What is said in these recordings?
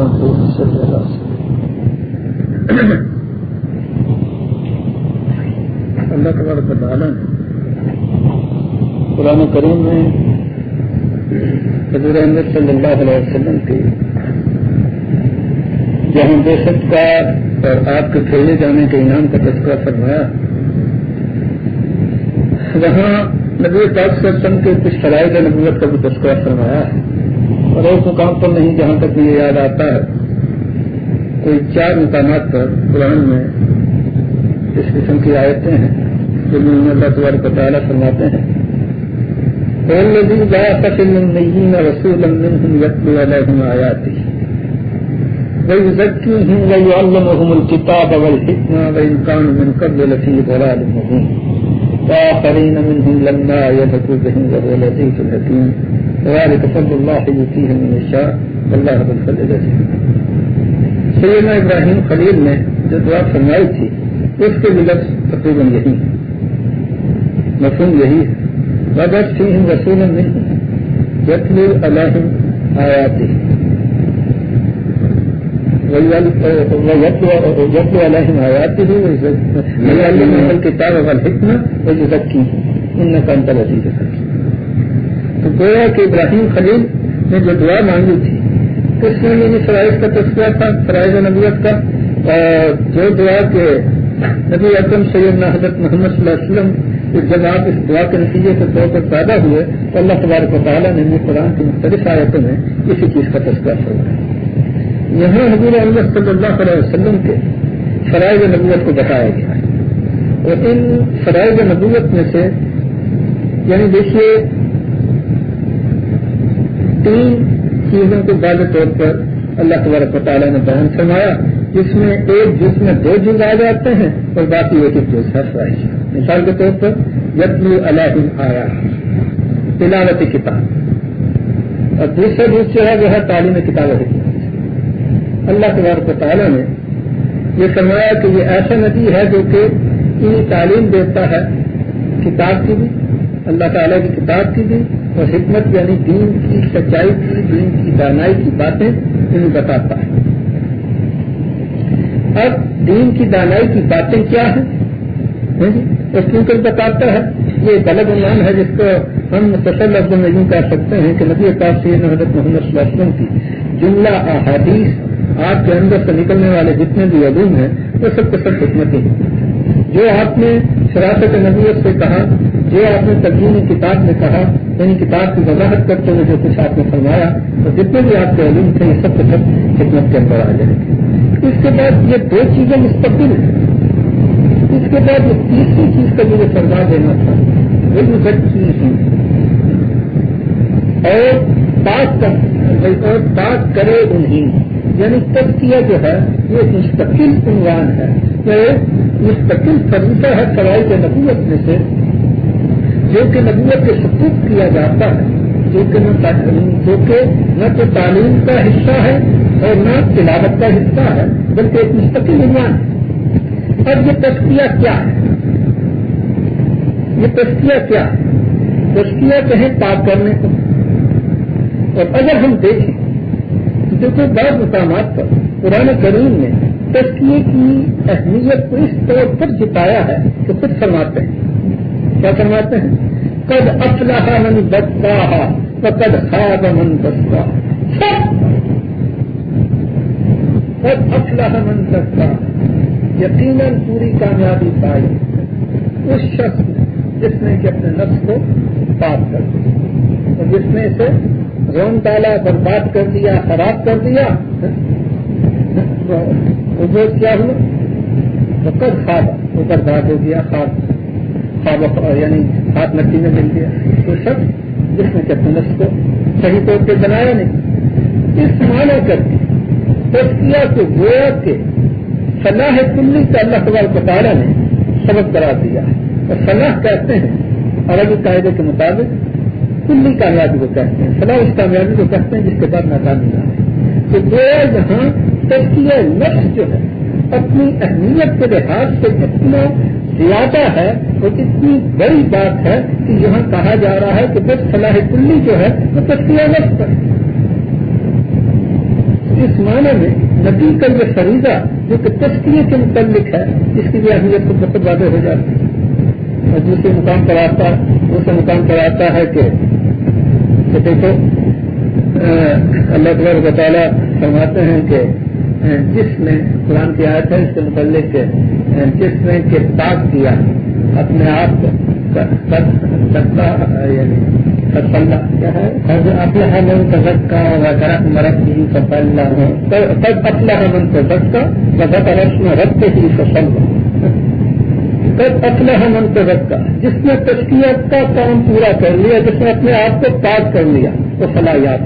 اللہ علیہ وسلم تبارک تعالیٰ نے قرآن کریم میں حضور احمد صلی اللہ علیہ وسلم کی جہاں بے سب کا اور آپ کے پھیلے جانے کے انعام کا تذکرہ فرمایا، وہاں نبی پاک وسلم کے کچھ فرائض نبوت کا بھی تذکرہ فرمایا۔ ہے اور مقام پر نہیں جہاں تک یہ یاد آتا ہے۔ کوئی چار مقامات پر قرآن میں اس قسم کی آیتیں ہیں جن میں اللہ تبارک تعالیٰ فرماتے ہیں۔ والذي بعث في الأميين رسولا منهم يتلو عليهم آياته ويزكيهم ويعلمهم الكتاب والحكمة وإن كانوا من قبل لفي ضلال مبين وآخرين منهم لما يلحقوا بهم وهو لطيف الحكيم وذلك فضل الله يؤتيه من يشاء. والله ذو الفضل العظيم. سیدنا ابراہیم خلیل نے جو دعا فرمائی تھی، اس کے بھی لفظ تقریباً یہی مفہوم یہی ہے۔ وجد فيهم رسولا منهم، يتلو عليهم آياته ويتلو عليهم آياته ويعلمهم الكتاب والحكمة ويزكيهم إنك أنت العزيز الحكيم تو گویا کہ ابراہیم خلیل نے جو دعا مانگی تھی اس میں یہ فرائض کا تذکرہ تھا فرائض نبوت کا اور جو دعا کے نبی اکرم سید حضرت محمد صلی اللہ علیہ وسلم جب آپ اس دعا کے نتیجے کے طور پر پیدا ہوئے تو اللہ تبارک و تعالیٰ نے قرآن کی مختلف آیتوں میں اسی چیز کا تذکرہ فرمایا یہاں حضور اللہ صلی اللہ علیہ وسلم کے فرائض نبوت کو بتایا گیا ہے۔ اور ان فرائض نبوت میں سے یعنی دیکھیے تین چیزوں کو بعض طور پر اللہ تبارک و تعالیٰ نے بیان فرمایا۔ جس میں ایک جس میں دو جز آ جاتے ہیں اور باقی ایک ایک جز ہے فرائض مثال کے طور پر یتلو علیہ آیا تلاوت کتاب۔ اور دوسرا جز جو ہے وہ ہے تعلیم کتاب حکمت۔ اللہ تبارک تعالیٰ نے یہ فرمایا کہ یہ ایسا ندی ہے جو کہ ان تعلیم دیتا ہے کتاب کی بھی، اللہ تعالیٰ کی کتاب کی بھی، اور حکمت یعنی دین کی، سچائی کی، دین کی دانائی کی باتیں انہیں بتاتا ہے۔ اب دین کی دانائی کی باتیں کیا ہیں؟ جی، اس کیونکہ بتاتا ہے۔ یہ ایک الگ عنوان ہے جس کو ہم متصل لفظ میں یوں کہہ سکتے ہیں کہ نبی پاک سید حضرت محمد صلی اللہ علیہ وسلم کی جملہ احادیث آپ کے اندر سے نکلنے والے جتنے بھی علوم ہیں، وہ سب کے سب حکمتیں جو آپ نے شراست نبیت سے کہا، جو آپ نے ترجیحی کتاب میں کہا یعنی کتاب کی وضاحت کرتے ہوئے جو کچھ آپ نے فرمایا، تو جتنے بھی آپ کے علوم تھے، یہ سب کے سب خدمت کے اندر آ جائیں گے اس کے بعد یہ دو چیزیں مستقبل ہیں۔ اس کے بعد یہ تیسری چیز کا مجھے سرما دینا تھا، وہ بھی چیز اور بات کرے انہیں۔ یعنی تجزیہ جو ہے، یہ مستقل عنوان ہے یہ مستقل فریضہ ہے سرائی کے نبوت میں سے، جو کہ نبوت کے سپوت کیا جاتا ہے، جو کہ نہ جو کہ نہ تو تعلیم کا حصہ ہے اور نہ تلاوت کا حصہ ہے، بلکہ ایک مستقل عنوان ہے۔ اب یہ تشکیہ کیا ہے؟ یہ تشکیہ کیا ہے؟ تشکیہ کہیں پاک کرنے کو۔ اور اگر ہم دیکھیں دیکھو بعض مقامات پر قرآن کریم نے تشکیے کی اہمیت کو اس طور پر جتایا ہے کہ خود فرماتے ہیں۔ کیا فرماتے ہیں؟ کد افلاح من بچتا تو کد خواب من بچتا کد افلاح من بچتا یقیناً پوری کامیابی پائی۔ اس شخص نے جس نے کہ اپنے نفس کو پاک کر دیا اور جس نے اسے رون ڈالا برباد کر دیا، خراب کر دیا۔ وہ کیا ہوا؟ تو خواب، وہ برباد ہو گیا؟ خواب خواب یعنی ہاتھ مٹی میں مل گیا۔ تو شخص جس نے چپنس کو صحیح طور پہ بنایا نہیں۔ اس معنی کر کے تسکیا کو گویا کے صلاح کلی کا اللہ تبار تعالیٰ نے سبق کرا دیا۔ اور صلاح کہتے ہیں عربی قاعدے کے مطابق کلی کامیابی کو کہتے ہیں صلاح اس کامیابی کو کہتے ہیں جس کے بعد ناکامی نہ آئے۔ تو گویا یہاں تسکیہ نفس جو ہے، اپنی اہمیت کے لحاظ سے کتنا زیادہ ہے اور اتنی بڑی بات ہے کہ یہاں کہا جا رہا ہے کہ بس فلاح کلی جو ہے، وہ تشکیہ نفس پر اس معنی میں نبی کا یہ فریضہ جو کہ تشکیے کے متعلق ہے، اس کی بھی اہمیت کو بہت واضح ہو جاتی ہے۔ اور دوسرے مقام پر آتا دوسرے مقام پر آتا ہے کہ دیکھو اللہ تبار تعالیٰ فرماتے ہیں کہ جس نے قرآن کی آیت ہے، اس کے متعلق جس نے کہ پاک کیا، اپنے آپ کو یعنی کیا ہے؟ اپنا من سبق کا وغیرہ مرد ہی سفل سب اپنا من سبق کا وغیرہ رقص میں رکھتے ہی سفل تب اپنا من سبق کا، جس نے تشکیت کا کام پورا کر لیا، جس نے اپنے آپ کو پاک کر لیا تو صلاحیات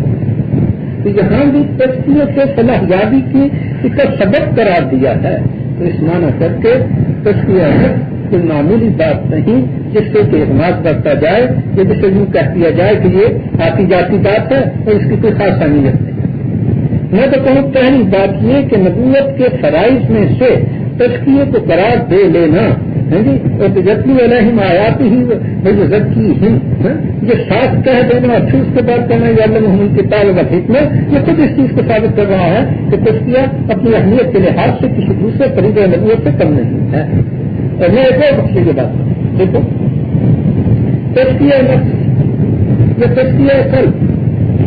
تو یہاں بھی تشکیت سے صلاح یابی کی اس کا سبق قرار دیا ہے۔ تو اس معنی کر کے تشکیت کوئی معمولی بات نہیں، جس سے کہ اعتماد کرتا جائے، یا جسے یوں کہہ دیا جائے کہ یہ آتی جاتی بات ہے اور اس کی کوئی خاص اہمیت نہیں۔ میں تو کہوں، پہلی بات یہ کہ نبوت کے فرائض میں سے تشکیے کو قرار دے لینا ہاں جی؟ اور علیہم آیاتی ہی بھائی ذکی ہند ہاں، یہ ساتھ کہہ دینا پھر اس کے بعد کہنا یا اللہ محمد کی تعلق حکمت یہ خود اس چیز کو ثابت کر رہا ہے کہ تشکیہ اپنی اہمیت کے لحاظ سے کسی دوسرے طریقے نبوت سے کم نہیں ہے۔ اور میں ایک اور مسئلے کی بات دیکھو تشکیہ نفس، یہ تشکیہ کل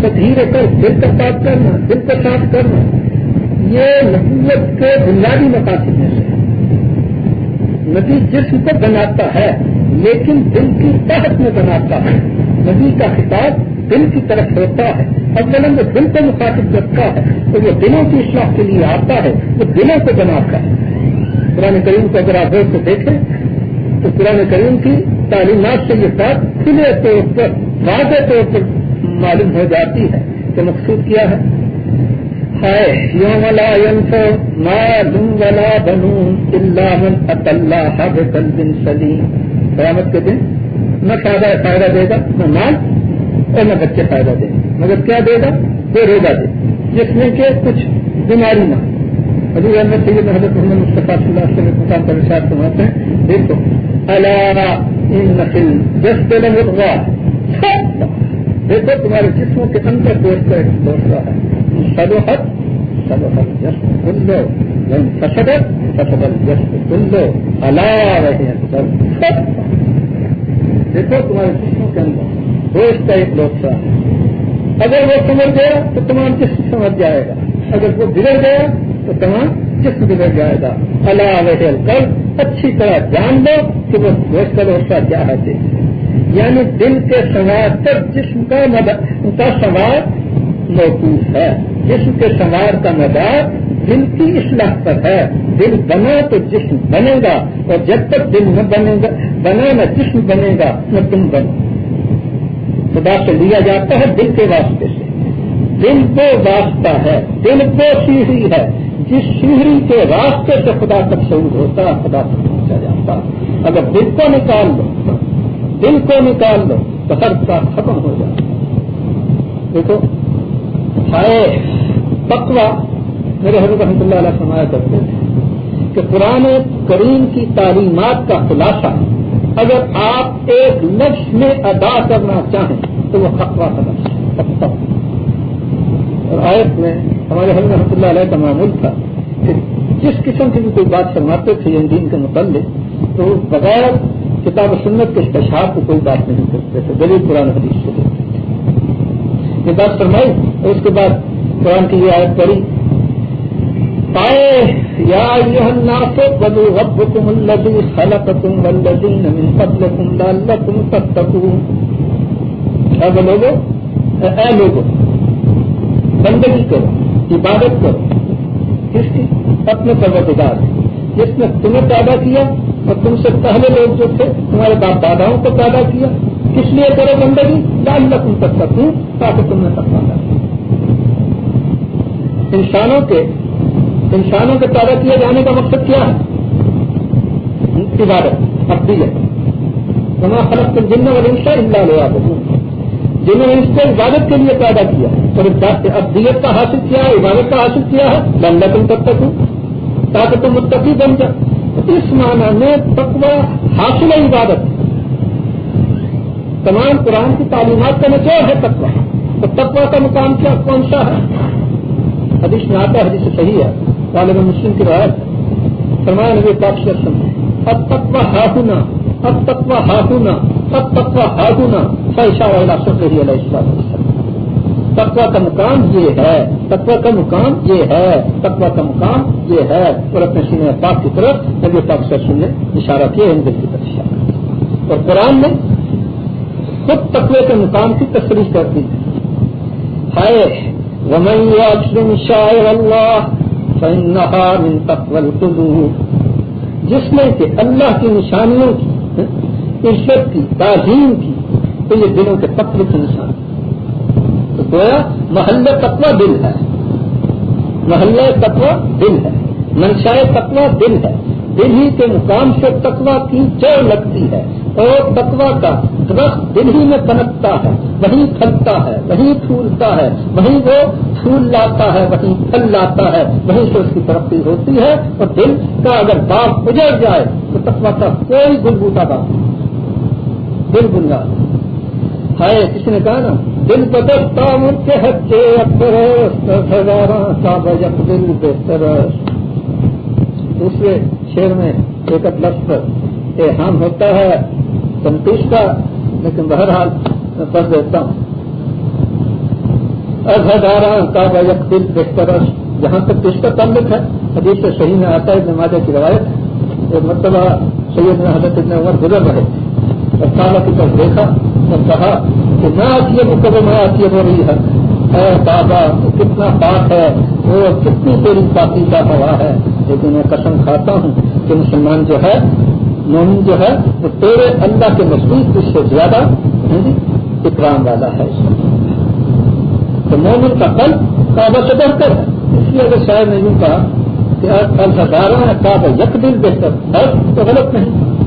تدہیر کل دل کا بات کرنا، دل کا صاف کرنا، یہ نبوت کے بنیادی مقاصد میں سے نبی جسم کو بناتا ہے، لیکن دل کی طاقت میں بناتا ہے۔ نبی کا خطاب دل کی طرف ہوتا ہے۔ اب وہ دل کو مخاطب کرتا ہے تو وہ دلوں کی اصلاح کے لیے آتا ہے، وہ دلوں کو بناتا ہے۔ قرآن کریم کو اگر آپ غور سے دیکھیں، تو قرآن کریم کی تعلیمات سے یہ بات کھلے طور پر، واضح طور پر معلوم ہو جاتی ہے کہ مقصود کیا ہے۔ ہے۔ یوم لا ينفع مال ولا بنون الا من اتى الله بقلب سليم قیامت کے دن نہ فائدہ فائدہ دے گا، نہ مال اور نہ بچے فائدہ دیں گے مگر کیا دے گا؟ وہ روزہ دے جس میں کہ کچھ بیماری نہ حضور احمد سید حضرت محمد مصطفیٰ صلی اللہ علیہ وسلم مقام پر ارشاد فرماتے ہیں، دیکھو اللہ ان نقل جس دل مرغا دیکھو تمہارے جسموں یعنی کے اندر دوست کا ایک دوسرا ہے۔ سدوحت سدوحت جس کن لو۔ فصدر فصدر جس کن لو۔ اللہ رہے سب دیکھو تمہارے جسموں کے اندر دوست کا ایک دوسرا ہے۔ اگر وہ سمجھ گیا تو تمام جسم سمجھ جائے گا۔ اگر وہ بگڑ گیا تو تمام جسم بگڑ جائے گا۔ اللہ کر اچھی طرح جان لو کہ وہ گوشت کا کیا ہے۔ یعنی دل کے سوار تک جسم کا کا سوار موقوف ہے۔ جسم کے سوار کا مدار دل کی اصلاح پر ہے۔ دل بنا تو جسم بنے گا اور جب تک دل نہ بنے گا بنا نہ جسم بنے گا، نہ تم بنو۔ خدا سے لیا جاتا ہے دل کے واسطے سے۔ دل کو واسطہ ہے، دل کو سیڑھی ہے۔ جس سیڑھی کے راستے سے خدا تک شعور ہوتا ہے، خدا تک پہنچا جاتا اگر دل کو نکال لو دل کو نکال لو تو ہر کا ختم ہو جاتا دیکھو ہائے میرے حضرت رحمۃ اللہ علیہ سمایا کرتے تھے کہ پرانے کریم کی تعلیمات کا خلاصہ اگر آپ ایک لفظ میں ادا کرنا چاہیں تو وہ خطوہ کا اور آیت میں ہمارے حضرت رحمۃ اللہ علیہ کا معمول تھا کہ جس قسم کی بھی کوئی بات فرماتے تھے ان دین کے متعلق، تو بغیر کتاب و سنت کے اشتہار کو کوئی بات نہیں کرتے تھے دلیل قرآن حدیث سے یہ بات فرمائی اور اس کے بعد قرآن کی یہ آیت پڑی پائے یا الناس بدو رب تم الدی خلق تم ولدین تم لال تم تب تک لوگوں اے لوگوں بندگی کرو، عبادت کرو، کس کی؟ اپنے پروتگار جس نے تمہیں پیدا کیا اور تم سے پہلے لوگ جو تھے، تمہارے باپ داداؤں کو پیدا کیا۔ کس لیے کرو بندگی؟ لال تم تک سکوں تاکہ تم نے تک پیدا انسانوں کے انسانوں کے پیدا کیے جانے کا مقصد کیا ہے؟ عبادت ابدیت تمہارا خلق جن والے اللہ لیا جنہوں نے اس کو عبادت کے لیے پیدا کیا اور ابدیت کا حاصل کیا ہے، عبادت کا حاصل کیا ہے بندہ تم تب تک ہوں تاکہ تم متقی بن جائے۔ اس معنی میں تقوی حاصل عبادت۔ تمام قرآن کی تعلیمات کا نچوڑ ہے تقوی۔ تو تقوی کا مقام کیا، کون سا ہے؟ حدیث میں آتا ہے، حدیث صحیح ہے، طالب مسلم کی روایت فرمایا نبی پاک اب تک وہ ہاہنا اب تک وہ ہاہنا اب تک وہ ہاہنا فیشا والا سب علیہ السلام۔ تقوا کا مقام یہ ہے تقوا کا مقام یہ ہے تقوا کا مقام یہ ہے۔ اور اپنے سینے پاک کی طرف نبی پاک سے سننے اشارہ کیا ان کی طرف۔ اشارہ اور قرآن نے خود تقوی کے مقام کی تصریح کر دی ہے ومن شاعر اللہ من تقوی القلوب۔ جس میں کہ اللہ کی نشانیوں کی ہاں، عزت کی، تعظیم کی، تو یہ دلوں کے تقوی کی نشان گویا محلہ تقوی دل ہے۔ محلہ تقوی دل ہے۔ منشائے تقوی دل ہے۔ دل ہی کے مقام سے تقوی کی جڑ لگتی ہے۔ اور تقوی کا درخت دل ہی میں پنپتا ہے۔ وہیں پھلتا ہے، وہیں پھولتا ہے، وہیں وہ پھول لاتا ہے، وہیں پھل لاتا ہے۔ وہیں سے اس کی ترقی ہوتی ہے۔ اور دل کا اگر باغ اجڑ جائے تو تقوی کا کوئی گل بوٹا باغ دل بنیاد ہے کسی نے کہا نا؟ دل بدستا مر کے ہچے اکثر ہزار صاحب دل بہتر۔ دوسرے شیر میں ایک لفظ احام ہوتا ہے تنقید کا لیکن بہرحال میں پڑھ دیتا ہوں۔ ازہدارہ کا یک دل بہتر، جہاں تک اس کا تعلق ہے، حدیث سے صحیح میں آتا ہے، ابن کی روایت ایک مرتبہ سید میں حضرت ابن عمر گزر رہے، اور کالا کی طرف دیکھا اور کہا کہ نہ آتی ہے مقدر آتی ہو رہی ہے۔ اے بابا، کتنا پاک ہے۔ وہ کتنی تیری پاکی کا ہوا ہے۔ لیکن میں قسم کھاتا ہوں کہ مسلمان جو ہے، مومن جو ہے، وہ تیرے اللہ کے مضبوط اس سے زیادہ اکرام والا ہے۔ تو مومن کا قلب کعبہ سے بہتر ہے اس لیے اگر شاید نے یوں کہا کہ الزارہ ہے کعبہ یک دل بہتر ہے تو غلط نہیں۔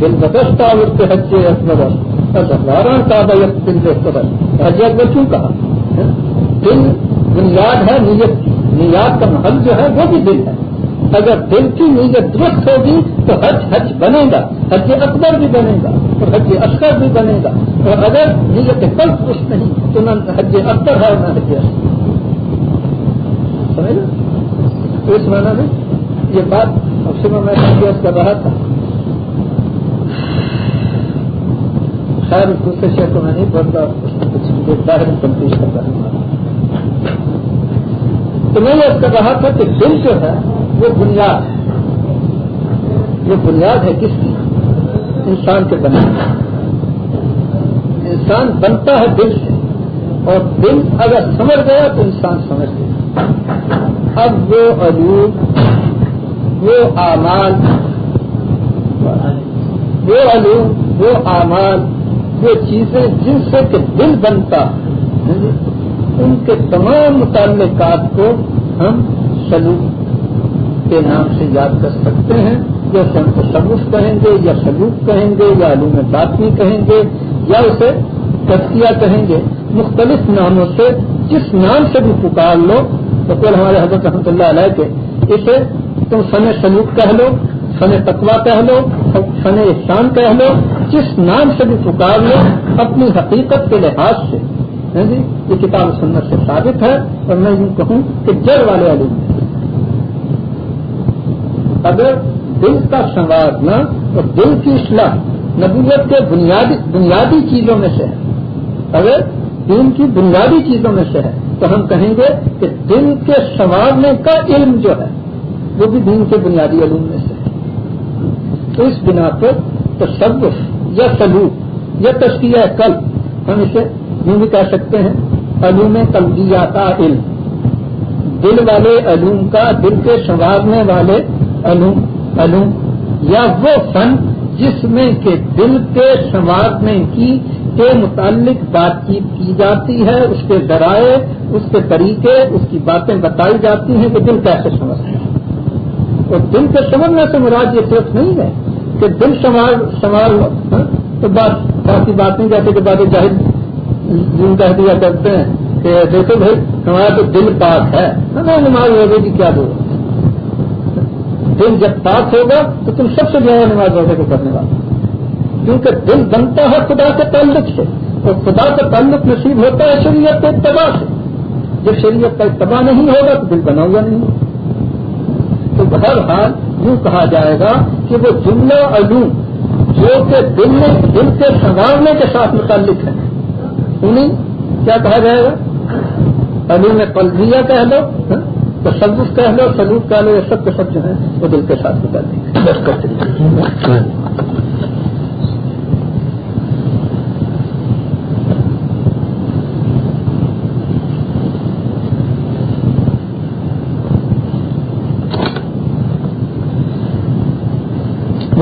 دل بدستہ اور اس کے حجے اکبر الزارہ کعبہ یک دل بہتر ہے کیوں کہا؟ ہاں؟ دل بنیاد ہے نیت نیاد کا محل جو ہے وہ بھی دل ہے۔ اگر دل کی نیت درست ہوگی تو حج حج بنے گا، حج اکبر بھی بنے گا اور حج اکثر بھی بنے گا۔ اور اگر نیت کل درست نہیں تو نہ حج اکبر ہے نہ حج سمجھ تو اس معنی میں یہ بات اب صبح میں سنگیز کر رہا تھا۔ خیر دوسرے شہر کو میں نہیں پڑھتا اس میں کچھ باہر تنقید کر ہوں تو میں یہ کر رہا تھا کہ دل جو ہے، وہ بنیاد یہ بنیاد ہے کس کی؟ انسان کے بننے انسان بنتا ہے دل سے۔ اور دل اگر سمجھ گیا تو انسان سمجھ گیا اب وہ علوم وہ اعمال۔ وہ علوم وہ اعمال۔ وہ چیزیں جن سے کہ دل بنتا ان کے تمام متعلقات کو ہم سلوک کے نام سے یاد کر سکتے ہیں۔ جیسے ہم تصوف کہیں گے یا سلوک کہیں گے یا علوم باطنی کہیں گے یا اسے تفصیہ کہیں گے، مختلف ناموں سے جس نام سے بھی پکار لو تو پھر ہمارے حضرت رحمۃ اللہ علیہ کے، اسے تم فن سلوک کہہ لو فن تقوا کہہ لو فن احسان کہہ لو جس نام سے بھی پکار لو اپنی حقیقت کے لحاظ سے۔ ہاں جی؟ یہ کتاب سنت سے ثابت ہے اور میں یوں کہوں کہ جڑ والے علوم اگر دل کا سنوارنا اور دل کی اصلاح نبوت کے بنیادی بنیادی چیزوں میں سے ہے۔ اگر دین کی بنیادی چیزوں میں سے ہے، تو ہم کہیں گے کہ دل کے سنوارنے کا علم جو ہے، وہ بھی دین کے بنیادی علوم میں سے ہے۔ تو اس بنا پر تصوف یا سلوک یا تشکیہ کل، ہم اسے یوں بھی کہہ سکتے ہیں، علوم تلبیہ کا علم۔ دل والے علوم کا دل کے سنوارنے والے علوم علوم۔ یا وہ فن جس میں کہ دل کے سنوارنے کی کے متعلق بات چیت کی جاتی ہے، اس کے ذرائع، اس کے طریقے، اس کی باتیں بتائی جاتی ہیں کہ دل کیسے سمجھتے ہیں؟ اور دل کے سمجھنے سے مراد یہ صرف نہیں ہے کہ دل سنوار ہاں، تو بات باقی باتیں جیسے کہ بات جاہد جن کہہ دیا کرتے ہیں کہ دیکھو بھائی ہمارا تو دل پاک ہے۔ ہمیں نماز روزے کی کیا ضرورت دل جب پاک ہوگا تو تم سب سے زیادہ نماز روزے کو کرنے والا کیونکہ دل بنتا ہے خدا کے تعلق سے اور خدا کا تعلق نصیب ہوتا ہے شریعت کے اتباع سے۔ جب شریعت کا اتباع نہیں ہوگا تو دل بنا ہوا نہیں۔ تو بہرحال یوں کہا جائے گا کہ وہ جملہ علوم جو کہ دل میں دل کے سنوارنے کے ساتھ متعلق ہے۔ انہیں کیا کہا جائے گا؟ علوم قلبیہ کہہ لو ہاں؟ تو سلوف کہہ لو سلوک کہہ لو، یہ سب کے سب جو ہے وہ دل کے ساتھ متعلق ہے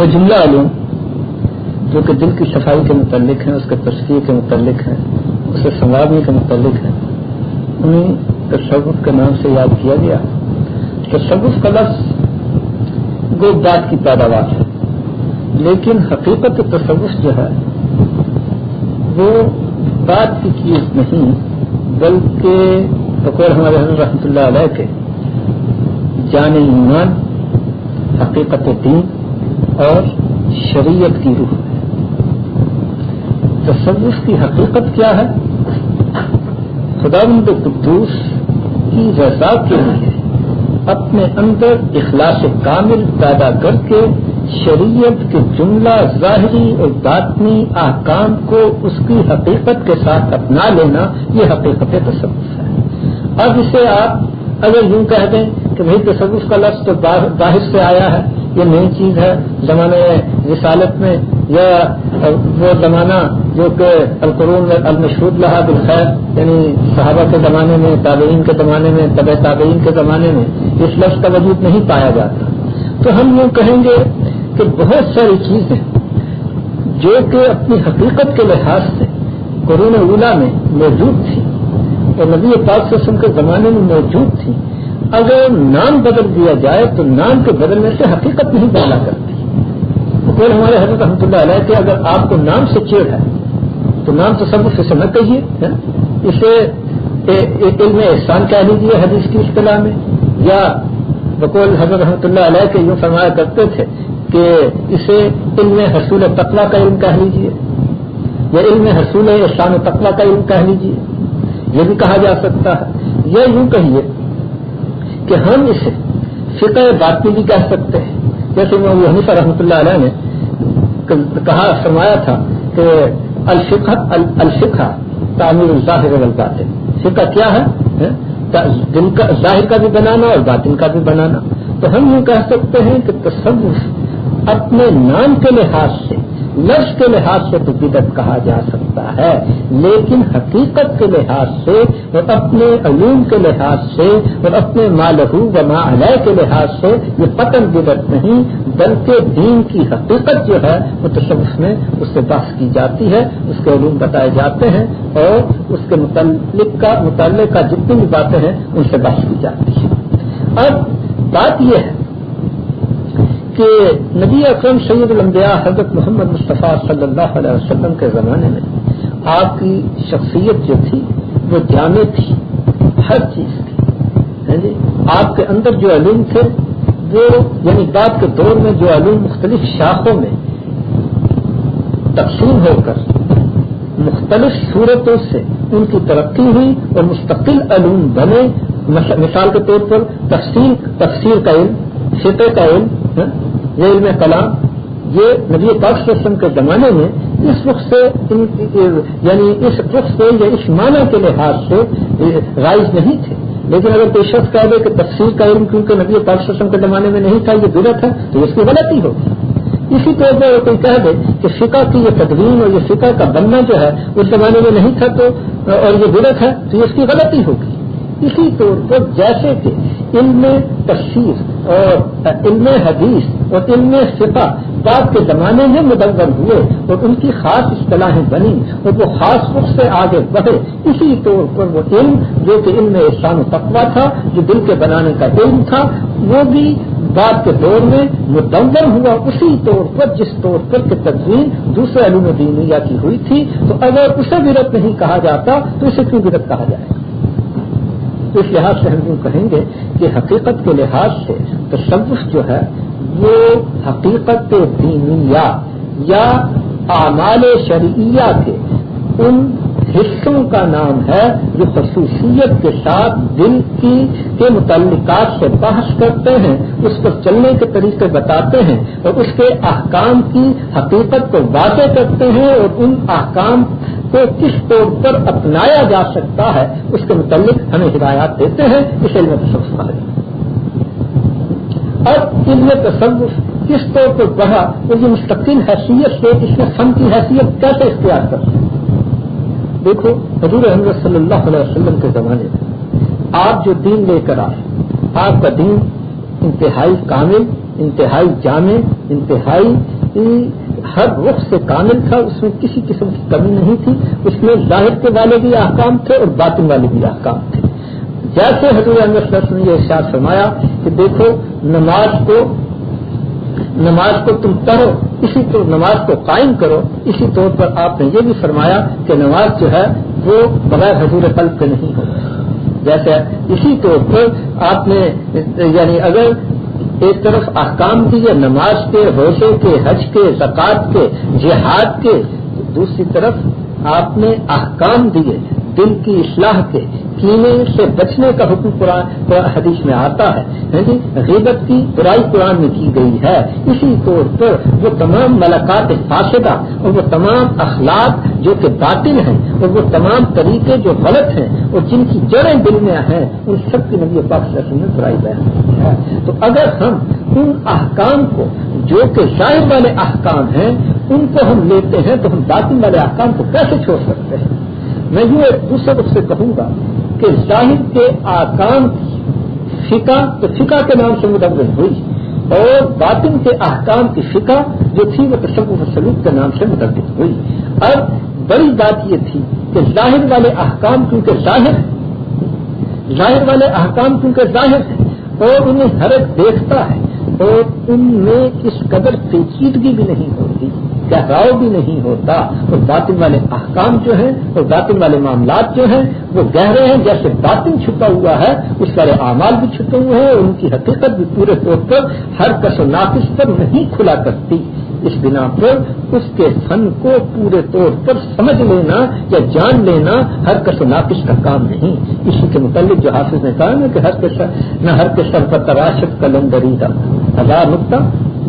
وہ جملہ علوم جو کہ دل کی صفائی کے متعلق ہیں، اس کے تصویر کے متعلق ہیں اسے سنوارنے کے متعلق ہیں، انہیں تصوف کے نام سے یاد کیا گیا۔ تصوف کا لفظ گو بات کی پیداوار ہے، لیکن حقیقت تصوف جو ہے، وہ بات کی چیز نہیں، بلکہ بقور ہمارے حضرت رحمۃ اللہ علیہ کے جان ایمان، حقیقت دین اور شریعت کی روح۔ ہے تصوف کی حقیقت کیا ہے؟ خدا مند قدوس کی رضا کے لیے اپنے اندر اخلاص کامل پیدا کر کے شریعت کے جملہ ظاہری اور باطنی احکام کو اس کی حقیقت کے ساتھ اپنا لینا یہ حقیقت تصوف ہے۔ اب اسے آپ اگر یوں کہہ دیں کہ بھائی تصوف کا لفظ تو باہر سے آیا ہے یہ نئی چیز ہے زمانے رسالت میں، یا وہ زمانہ جو کہ القرون المشہور لہا بالخیر یعنی صحابہ کے زمانے میں، تابعین کے زمانے میں طب تابعین کے زمانے میں اس لفظ کا وجود نہیں پایا جاتا۔ تو ہم یوں کہیں گے کہ بہت ساری چیزیں جو کہ اپنی حقیقت کے لحاظ سے قرون اولا میں موجود تھی اور نبی پاک وسلم کے زمانے میں موجود تھی اگر نام بدل دیا جائے تو نام کے بدلنے سے حقیقت نہیں بدلا کرتی۔ پھر ہمارے حضرت رحمۃ اللہ علیہ کہ اگر آپ کو نام سے چیڑ ہے، تو نام تو سب سے نہ کہیے اسے علم احسان کہہ لیجیے حدیث کی اصطلاح میں۔ یا بقول حضرت رحمۃ اللہ علیہ کے یوں فرمایا کرتے تھے کہ اسے علم حصول تقلا کا علم کہہ لیجیے یا علم حصول احسان تقلا کا علم کہہ لیجیے یہ بھی کہا جا سکتا ہے۔ یا یوں کہیے کہ ہم اسے فقہ باطنی بھی کہہ سکتے ہیں۔ جیسے میں حنیفہ رحمۃ اللہ علیہ نے کہا، فرمایا تھا کہ الفقہ الفقہ تعمیر الظاہر الباطن فقہ کیا ہے؟ دن کا، ظاہر کا بھی بنانا اور باطن کا بھی بنانا۔ تو ہم یہ کہہ سکتے ہیں کہ تصوف اپنے نام کے لحاظ سے لفظ کے لحاظ سے تو بدت کہا جا سکتا ہے، لیکن حقیقت کے لحاظ سے اور اپنے علوم کے لحاظ سے اور اپنے مالحو و علیہ کے لحاظ سے یہ پتن بدت نہیں، بلکہ دین کی حقیقت جو ہے وہ تصوف میں اس سے بحث کی جاتی ہے، اس کے علوم بتائے جاتے ہیں اور اس کے متعلق کا متعلق کا جتنی بھی باتیں ہیں، ان سے بحث کی جاتی ہے۔ اب بات یہ ہے کہ نبی اکرم سید الانبیاء حضرت محمد مصطفیٰ صلی اللہ علیہ وسلم کے زمانے میں آپ کی شخصیت جو تھی، وہ جامع تھی، ہر چیز تھی۔ ہاں جی؟ آپ کے اندر جو علوم تھے، وہ یعنی بعد کے دور میں جو علوم مختلف شاخوں میں تقسیم ہو کر مختلف صورتوں سے ان کی ترقی ہوئی اور مستقل علوم بنے، مثال کے طور پر تفصیل تفصیل کا علم فطر کا علم یہ علم کلام، یہ نبی پاک وسلم کے زمانے میں اس رخ سے یعنی اس رخ سے یا اس معنی کے لحاظ سے رائج نہیں تھے۔ لیکن اگر کوئی شخص کہہ دے کہ تفصیل کا علم کیونکہ نبی پاک وسلم کے زمانے میں نہیں تھا، یہ درت ہے، تو اس کی غلطی ہوگی اسی طور پر کوئی کہہ دے کہ فقہ کی یہ تدوین اور یہ فقہ کا بننا جو ہے، اس زمانے میں نہیں تھا تو اور یہ درت ہے، تو یہ اس کی غلطی ہوگی۔ اسی طور پر جیسے کہ علم تفسیر اور علم حدیث اور علم فقہ بعد کے زمانے میں مدور ہوئے اور ان کی خاص اصطلاحیں بنی اور وہ خاص رخ سے آگے بڑھے۔ اسی طور پر وہ علم جو کہ علم احسان و تقوا تھا، جو دل کے بنانے کا علم تھا، وہ بھی بعد کے دور میں مدور ہوا۔ اسی طور پر جس طور پر کہ تدوین دوسرے علوم دینیا کی ہوئی تھی، تو اگر اسے ورت نہیں کہا جاتا، تو اسے کیوں ورت کہا جائے؟ اس لحاظ سے ہم یوں کہیں گے کہ حقیقت کے لحاظ سے تصوف جو ہے، وہ حقیقت دینیا یا اعمال شرعیہ کے ان حصوں کا نام ہے جو خصوصیت کے ساتھ دل کی کے متعلقات سے بحث کرتے ہیں، اس پر چلنے کے طریقے بتاتے ہیں اور اس کے احکام کی حقیقت کو واضح کرتے ہیں اور ان احکام کو کس طور پر اپنایا جا سکتا ہے، اس کے متعلق ہمیں ہدایات دیتے ہیں، اس علم تصوف ہے اب علم تصوف کس طور پر بڑھا؟ وہ یہ مستقل حیثیت سے اس میں فن کی حیثیت کیسے اختیار کر سکتے دیکھو، حضور احمد صلی اللہ علیہ وسلم کے زمانے میں آپ جو دین لے کر آئے، آپ کا دین انتہائی کامل، انتہائی جامع، انتہائی ہر رخ سے کامل تھا، اس میں کسی قسم کی کمی نہیں تھی۔ اس میں ظاہر کے والے بھی احکام تھے اور باطن والے بھی احکام تھے۔ جیسے حضور احمد نے یہ احساس فرمایا کہ دیکھو، نماز کو نماز کو تم پڑھو، اسی طور، نماز کو قائم کرو۔ اسی طور پر آپ نے یہ بھی فرمایا کہ نماز جو ہے، وہ بغیر حضور قلب کے نہیں ہو جیسے اسی طور پر آپ نے یعنی اگر ایک طرف احکام دیے نماز کے، روزے کے، حج کے، زکوٰۃ کے، جہاد کے دوسری طرف آپ نے احکام دیے۔ دل کی اصلاح کے کینے سے بچنے کا حکم قرآن حدیث میں آتا ہے۔ جی غیبت کی برائی قرآن میں کی گئی ہے۔ اسی طور پر وہ تمام ملاقات فاصدہ اور وہ تمام اخلاق جو کہ باطل ہیں اور وہ تمام طریقے جو غلط ہیں اور جن کی جڑیں دل میں ہیں، ان سب کی نبی پاک میں برائی بیان کی ہے۔ تو اگر ہم ان احکام کو، جو کہ ظاہر والے احکام ہیں، ان کو ہم لیتے ہیں تو ہم باطل والے احکام کو کیسے چھوڑ سکتے ہیں؟ میں یوں ایک دوسرے رخ سے کہوں گا کہ ظاہر کے آکام کی فکا تو فکا کے نام سے مدمن ہوئی اور باطن کے احکام کی فکا جو تھی وہ تصور و سلوک کے نام سے متعدد ہوئی۔ اب بڑی بات یہ تھی کہ ظاہر والے احکام کیونکہ ظاہر ہیں، ظاہر والے احکام کیونکہ ظاہر ہیں اور انہیں ہر ایک دیکھتا ہے اور ان میں اس قدر پیچیدگی بھی نہیں ہوتی۔ گہراؤ بھی نہیں ہوتا۔ اور باطن والے احکام جو ہیں اور باطن والے معاملات جو ہیں، وہ گہرے ہیں۔ جیسے باطن چھپا ہوا ہے، اس والے اعمال بھی چھپے ہوئے ہیں، اور ان کی حقیقت بھی پورے طور پر ہر کس و ناقص پر نہیں کھلا کرتی۔ اس بنا پر اس کے فن کو پورے طور پر سمجھ لینا یا جان لینا ہر کس و ناقص کا کام نہیں۔ اسی کے متعلق جو حافظ نے کہا نا کہ ہر نہ ہر کے سر پر تراشت قلندری کا۔ ہزار نقطہ،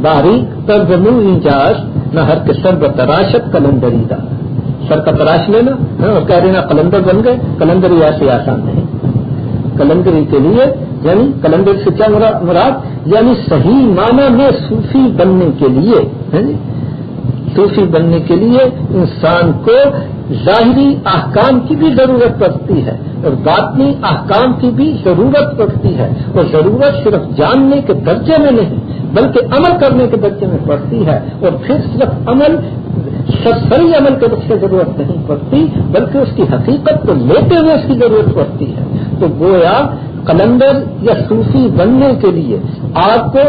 باریک ترجمو انجاز۔ نہ ہر کے سر ب تراشت کلندری کا۔ سر کا تراش لینا ہاں، اور کہہ دینا کلندر بن گئے کلندری ایسے آسان نہیں کلندری کے لیے یعنی کلندر سے کیا مراد؟ یعنی صحیح معنی میں صوفی بننے کے لیے ہاں جی؟ صوفی بننے کے لیے انسان کو ظاہری احکام کی بھی ضرورت پڑتی ہے اور باطنی احکام کی بھی ضرورت پڑتی ہے اور ضرورت صرف جاننے کے درجے میں نہیں، بلکہ عمل کرنے کے درجے میں پڑتی ہے اور پھر صرف عمل، سرسری عمل کے سے ضرورت نہیں پڑتی، بلکہ اس کی حقیقت کو لیتے ہوئے اس کی ضرورت پڑتی ہے۔ تو گویا کلندر یا صوفی بننے کے لیے آپ کو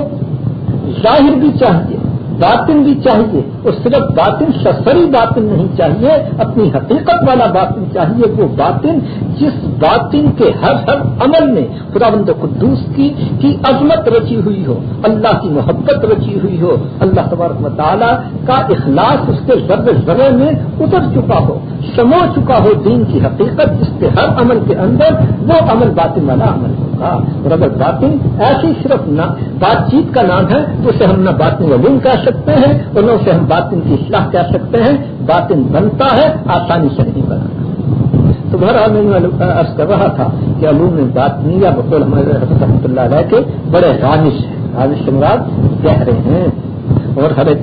ظاہر بھی چاہیے باطن بھی چاہیے، اور صرف باطن سسری باطن نہیں چاہیے، اپنی حقیقت والا باطن چاہیے، وہ باطن جس باطن کے ہر ہر عمل میں خدا بند قدوس کی کی عظمت رچی ہوئی ہو، اللہ کی محبت رچی ہوئی ہو، اللہ تبارک مطالعہ کا اخلاص اس کے ضرب ذرے میں اتر چکا ہو، سمو چکا ہو دین کی حقیقت اس کے ہر عمل کے اندر وہ عمل باطن والا عمل ہوگا ہاں، اور اگر باطن ایسی صرف بات چیت کا نام ہے، تو اسے ہم نہ باطن علوم کہہ سکتے ہیں، اور نہ اسے ہم باطن کی اصلاح کہہ سکتے ہیں۔ باطن بنتا ہے، آسانی سے نہیں بنا تو بہرحال میں عرض کر رہا تھا کہ علوم میں بات نہیں، یا بطول ہمارے رحمۃ اللہ علیہ کے بڑے رانش ہیں۔ رانش مراد کہہ رہے ہیں، اور ہر ایک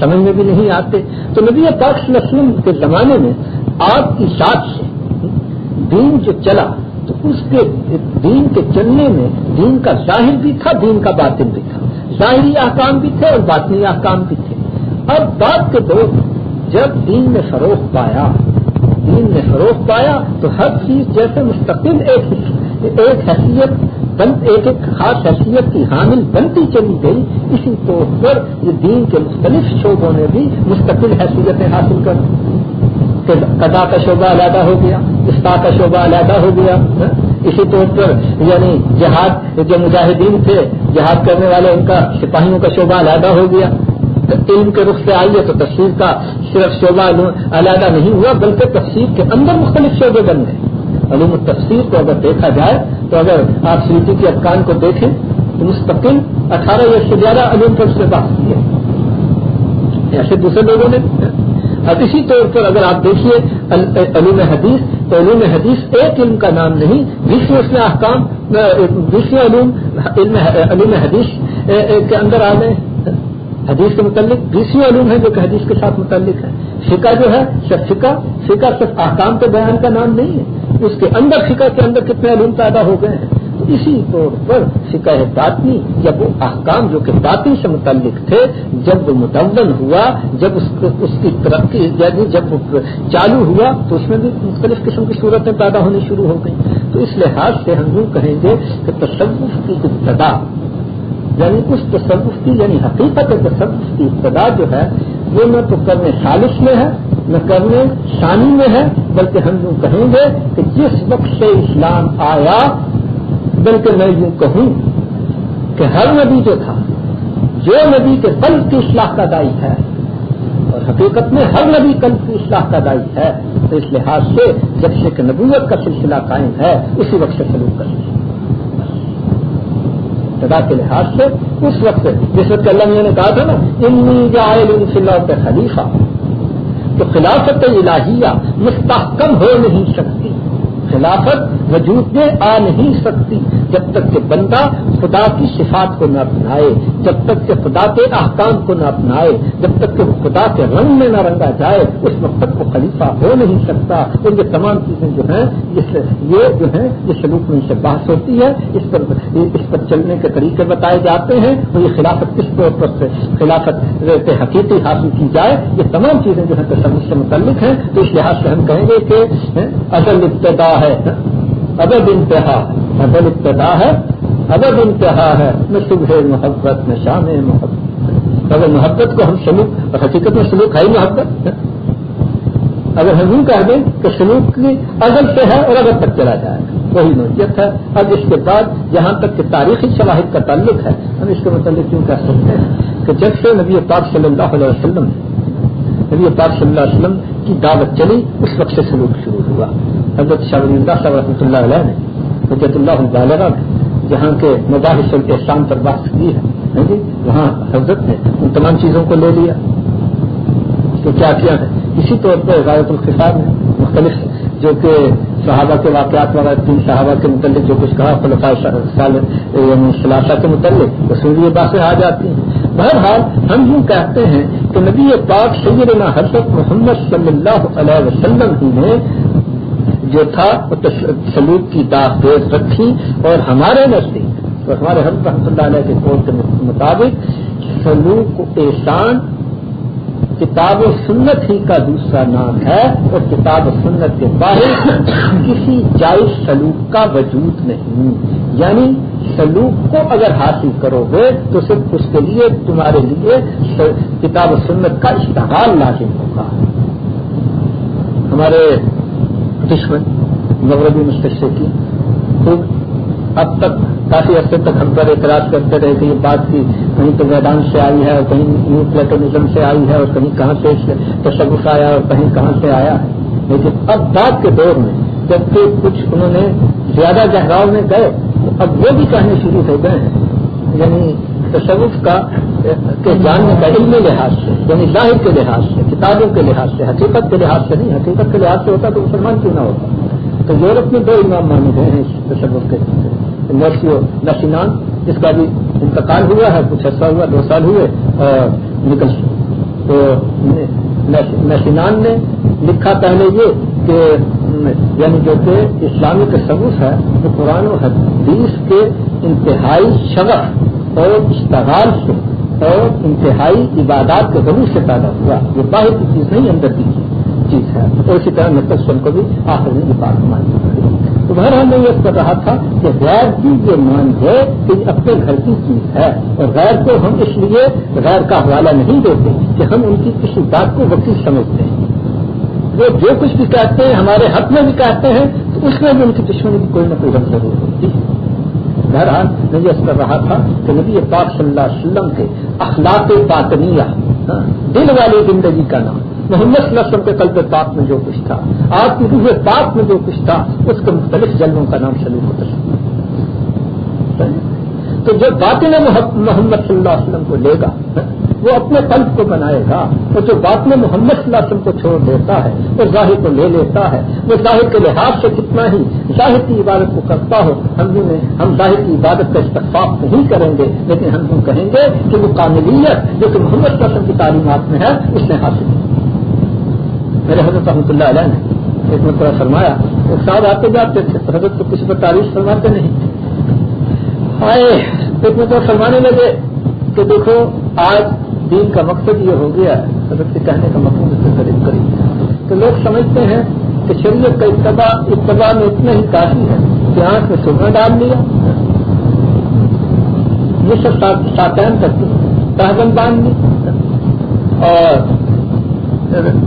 سمجھ میں بھی نہیں آتے۔ تو نبی پاک صلی اللہ علیہ وسلم کے زمانے میں آپ کی ساتھ سے دین جو چلا تو اس کے دین کے چلنے میں دین کا ظاہر بھی تھا، دین کا باطن بھی تھا۔ ظاہری احکام بھی تھے اور باطنی احکام بھی تھے۔ اب بات کے دور جب دین نے فروغ پایا، دین نے فروغ پایا تو ہر چیز جیسے مستقل ایک ایک حیثیت بن، ایک ایک خاص حیثیت کی حامل بنتی چلی گئی۔ اسی طور پر یہ دین کے مختلف شعبوں نے بھی مستقل حیثیتیں حاصل کر قدا کا شعبہ علیحدہ ہو گیا، استا کا شعبہ علیحدہ ہو گیا ہاں؟ اسی طور پر یعنی جہاد، جو مجاہدین تھے، جہاد کرنے والے ان کا، سپاہیوں کا شعبہ علیحدہ ہو گیا۔ علم کے رخ سے آئی ہے تو تفسیر کا صرف شعبہ علیحدہ نہیں ہوا، بلکہ تفسیر کے اندر مختلف شعبے بن گئے۔ علوم التفسیر کو اگر دیکھا جائے، تو اگر آپ سیٹی کے افکان کو دیکھیں، تو مستقل اٹھارہ یا سے زیادہ علوم پر اس نے بات کی ہے۔ ایسے دوسرے لوگوں نے اب اسی طور پر اگر آپ دیکھیے علوم حدیث، تو علوم حدیث ایک علم کا نام نہیں بیسویں اس میں احکام، دوسرے علوم، علم علوم حدیث کے اندر آ گئے۔ حدیث کے متعلق بیسویں علوم ہے جو کہ حدیث کے ساتھ متعلق ہے فقہ جو ہے، صرف فقہ فقہ صرف احکام کے بیان کا نام نہیں ہے۔ اس کے اندر فقہ کے اندر کتنے علوم پیدا ہو گئے ہیں؟ اسی طور پر فقہ باطنی جب وہ احکام جو کہ باطنی سے متعلق تھے، جب وہ متون ہوا، جب اس کی ترقی یعنی جب چالو ہوا، تو اس میں بھی مختلف قسم کی صورتیں پیدا ہونی شروع ہو گئی تو اس لحاظ سے ہم یوں کہیں گے کہ تصوف کی ابتدا یعنی اس تصوف کی یعنی حقیقت تصوف کی ابتدا جو ہے، وہ نہ تو کرنے سالش میں ہے، نہ کرنے شانی میں ہے، بلکہ ہم یوں کہیں گے کہ جس وقت سے اسلام آیا بلکہ میں یوں کہوں کہ ہر نبی جو تھا، جو نبی کے بل کی اصلاح کا دائی ہے، اور حقیقت میں ہر نبی کل کی اصلاح کا دائی ہے، تو اس لحاظ سے جب سے کہ نبوت کا سلسلہ قائم ہے، اسی وقت سے سلوک کر سلسلہ خدا کے لحاظ سے اس وقت جس وقت اللہ نے کہا تھا نا، انی جائل اللہ کے خلیفہ تو خلافت الہیہ مستحکم ہو نہیں سکتی۔ خلافت وجود میں آ نہیں سکتی۔ جب تک کہ بندہ خدا کی صفات کو نہ اپنائے، جب تک کہ خدا کے احکام کو نہ اپنائے، جب تک کہ خدا کے رنگ میں نہ رنگا جائے، اس وقت تک وہ خلیفہ ہو نہیں سکتا۔ اور یہ تمام چیزیں جو ہیں یہ جو ہیں، یہ سلوک میں سے بحث ہوتی ہے۔ اس پر اس پر چلنے کے طریقے بتائے جاتے ہیں۔ اور یہ خلافت کس طور پر سے، خلافت حقیقی حاصل کی جائے، یہ تمام چیزیں جو ہیں تصویر سے متعلق ہیں۔ تو اس لحاظ سے ہم کہیں گے کہ اصل ابتدا ہے. ابد انتہا، ابد ابتدا ہے، ابد انتہا ہے، نہ صبح محبت، نہ شام محبت. اگر محبت کو ہم سلوک حقیقت میں سلوک ہے محبت، اگر ہم یوں کہہ دیں کہ سلوک کی ازل سے ہے اور اگر تک چلا جائے گا. وہی نوعیت ہے. اب اس کے بعد جہاں تک کہ تاریخی شواہد کا تعلق ہے. ہم اس کے متعلق یوں کہہ سکتے ہیں کہ جب سے نبی پاک صلی اللہ علیہ وسلم نے نبی پاک صلی اللہ علیہ وسلم کی دعوت چلی، اس وقت سے سلوک شروع ہوا۔ حضرت شاہ اللہ صاحب رحمۃ اللہ علیہ نے حضرت اللہ نے جہاں کے مباحث احسان پر بات کی ہے ہاں جی؟ وہاں حضرت نے ان تمام چیزوں کو لے لیا۔ تو کیا کیا ہے؟ اسی طور پر غایت الخصاب نے مختلف جو کہ صحابہ کے واقعات وغیرہ تین صحابہ کے متعلق جو کچھ کہا، خلفاء یعنی خلاصہ کے متعلق اس میں باتیں آ جاتی ہیں۔ بہرحال ہم یوں کہتے ہیں کہ نبی پاک سیدنا حضرت محمد صلی اللہ علیہ وسلم ہی نے جو تھا سلوک کی داخ رکھی اور ہمارے نزدیک اور ہمارے حضرت رحمۃ اللہ علیہ کے قول کے مطابق سلوک احسان کتاب و سنت ہی کا دوسرا نام ہے اور کتاب و سنت کے باہر کسی جائز سلوک کا وجود نہیں۔ یعنی سلوک کو اگر حاصل کرو گے تو صرف اس کے لیے تمہارے لیے کتاب و سنت کا اشتہار لازم ہوگا۔ ہمارے دشمن، مغربی مستشرقی، خوب اب تک کافی عرصے تک ہم پر اعتراض کرتے رہے کہ یہ بات کی کہیں تو میدان سے آئی ہے اور کہیں نیو پلیٹونزم سے آئی ہے اور کہیں کہاں سے تصوف آیا اور کہیں کہاں سے آیا۔ ہے لیکن اب بات کے دور میں جبکہ کچھ انہوں نے زیادہ گہراؤ میں گئے اب وہ بھی کہنے شروع ہو گئے ہیں یعنی تصوف کا، کے جاننے کا علمی لحاظ سے یعنی ظاہر کے لحاظ سے، کتابوں کے لحاظ سے، حقیقت کے لحاظ سے نہیں، حقیقت کے لحاظ سے ہوتا تو مسلمان کیوں نہ ہوتا؟ تو یورپ میں دو امام مانے گئے ہیں اس تصوف کے نرسیو نشینان، جس کا بھی انتقال ہوا ہے، کچھ عرصہ ہوا، دو سال ہوئے اور نکل تو نشینان نے لکھا پہلے یہ کہ یعنی جو کہ اسلامی تصوف ہے، وہ قرآن و حدیث کے انتہائی شغف اور اشتغال سے اور انتہائی عبادات کے غلو سے پیدا ہوا۔ یہ باہر کی چیز نہیں، اندر کی چیز ہے۔ اور اسی طرح نقل کو بھی آخر میں یہ بات مانی پڑی تو بہرحال میں یہ کر رہا تھا کہ غیر کی یہ مان ہے کہ اپنے گھر کی چیز ہے اور غیر کو ہم اس لیے غیر کا حوالہ نہیں دیتے کہ ہم ان کی کسی بات کو وکیل سمجھتے ہیں۔ وہ جو کچھ بھی کہتے ہیں، ہمارے حق میں بھی کہتے ہیں، تو اس میں بھی ان کی دشمنی کی کوئی نہ کوئی رنگ ضرور ہوتی ہے۔ بہرحال، میں یہ کر رہا تھا کہ نبی پاک صلی اللہ علیہ وسلم کے اخلاق باطنیہ ہاں، دل والی زندگی کا نام، محمد صلی اللہ علیہ وسلم کے قلب پاک میں جو کچھ تھا، آپ کی روح پاک میں جو کچھ تھا، اس کے مختلف جنموں کا نام سلوک ہوتا تو جو باطن محمد صلی اللہ علیہ وسلم کو لے گا وہ اپنے قلب کو بنائے گا اور جو باطن محمد صلی اللہ علیہ وسلم کو چھوڑ دیتا ہے، وہ ظاہر کو لے لیتا ہے۔ وہ ظاہر کے لحاظ سے کتنا ہی ظاہر کی عبادت کو کرتا ہو، ہم ہم ظاہر کی عبادت کا استفاق نہیں کریں گے، لیکن ہم یوں کہیں گے کہ وہ کاملیت جو کہ محمد صلی اللہ علیہ وسلم کی تعلیمات میں ہے، اس نے حاصل کی۔ میرے حضرت رحمۃ اللہ علیہ نے ایک مرتبہ فرمایا، ایک ساتھ آتے جاتے تھے حضرت تو کسی پر تعریف فرماتے نہیں۔ آئے، ایک مرتبہ فرمانے لگے کہ دیکھو، آج دین کا مقصد یہ ہو گیا ہے حضرت کے کہنے کا مقصد اس سے قریب قریب۔ تو لوگ سمجھتے ہیں کہ شریعت کا اتباع اتباع میں اتنا ہی کافی ہے کہ آنکھ میں سونا ڈال لیا۔ یہ سب ساتین تک تہبن باندھ لی۔ اور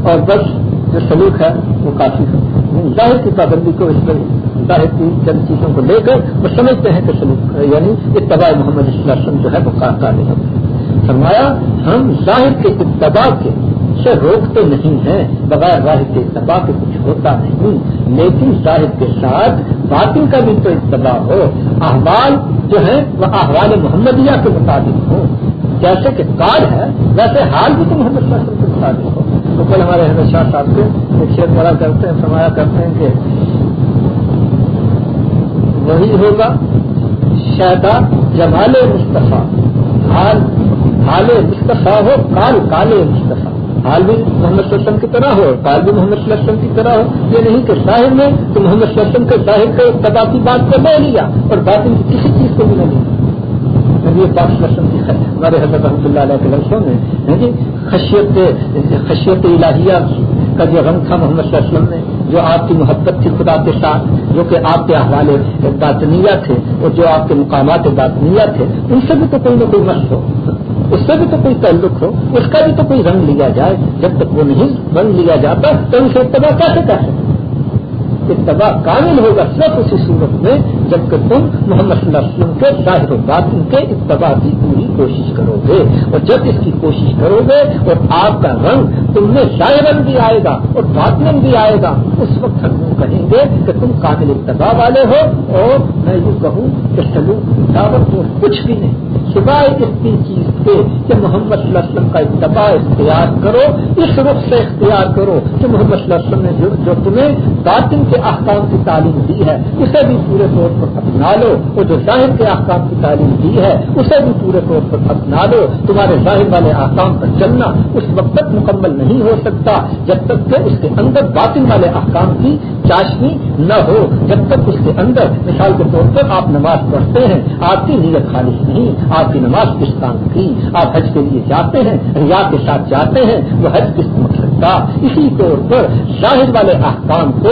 اور بس جو سلوک ہے، وہ کافی ہے۔ یعنی ظاہر کی پابندی کو اس میں، ظاہر کی چند چیزوں کو لے کر وہ سمجھتے ہیں کہ سلوک یعنی اتباع محمد صلی علیہ وسلم جو ہے، وہ کارکار فرمایا، ہم ظاہر کے اتباع کے سے روکتے نہیں ہیں، بغیر ظاہر کے اتباع کے کچھ ہوتا نہیں۔ لیکن ظاہر کے ساتھ باطن کا بھی تو اتباع ہو۔ احوال جو ہے وہ احوال محمدیہ کے مطابق ہو جیسے کہ کارڈ ہے، ویسے حال بھی تو محمد صلی اللہ علیہ وسلم کے مطابق ہو۔ تو کل ہمارے حضرت شاہ صاحب کے ایک شیر بڑا کرتے ہیں، فرمایا کرتے ہیں کہ وہی ہوگا شہدا جمال مصطفیٰ۔ حال حال مصطفیٰ ہو، کال کالے مصطفیٰ۔ حال بھی محمد صلی اللہ علیہ وسلم کی طرح ہو، کال بھی محمد صلی اللہ علیہ وسلم کی طرح ہو۔ یہ نہیں کہ ظاہر میں تو محمد صلی اللہ علیہ وسلم کے ظاہر کے تبا کی بات کو لے لیا اور باطن کی کسی چیز کو بھی نہیں لیا۔ نبی پاک صلی اللہ علیہ وسلم کی ہمارے حضرت رحمۃ اللہ علیہ کے لفظوں میں خشیت خشیت الہیہ کا جو غم تھا محمد صلی اللہ علیہ وسلم نے، جو آپ کی محبت تھی خدا کے ساتھ، جو کہ آپ کے احوال داطنیہ تھے، اور جو آپ کے مقامات داتنیا تھے، ان سے بھی تو کوئی نہ کوئی مشق ہو۔ اس سے بھی تو کوئی تعلق ہو۔ اس کا بھی تو کوئی رنگ لیا جائے۔ جب تک وہ نہیں رنگ لیا جاتا، تو ان سے اتباع کیسے کر سکتے اتباع کامل ہوگا صرف اسی صورت میں جبکہ تم محمد صلی اللہ علیہ وسلم کے ظاہر و باطن کے اتباع کی پوری کوشش کرو گے۔ اور جب اس کی کوشش کرو گے اور آپ کا رنگ تم میں ظاہر بھی آئے گا اور باطن بھی آئے گا، اس وقت ہم کہیں گے کہ تم قابل اتباع والے ہو اور میں یہ کہوں کہ سلوک، دعوت تو کچھ بھی نہیں۔ سوائے اس کی چیز کے کہ محمد صلی اللہ علیہ وسلم کا اتباع اختیار کرو، اس رخ سے اختیار کرو کہ محمد صلی اللہ علیہ وسلم نے جو تمہیں باطن کے احکام کی تعلیم دی ہے، اسے بھی پورے طور پر اپنا لو۔ اور جو ظاہر کے احکام کی تعلیم دی ہے، اسے بھی پورے طور پر اپنا لو۔ تمہارے ظاہر والے احکام پر چلنا اس وقت تک مکمل نہیں ہو سکتا، جب تک کہ اس کے اندر باطن والے احکام کی چاشنی نہ ہو۔ جب تک اس کے اندر مثال کے طور پر آپ نماز پڑھتے ہیں، آپ کی نیت خالص نہیں، آپ کی نماز کس کام کی آپ حج کے لیے جاتے ہیں، ریا کے ساتھ جاتے ہیں، وہ حج کس مقصد کا؟ اسی طور پر ظاہر والے احکام کو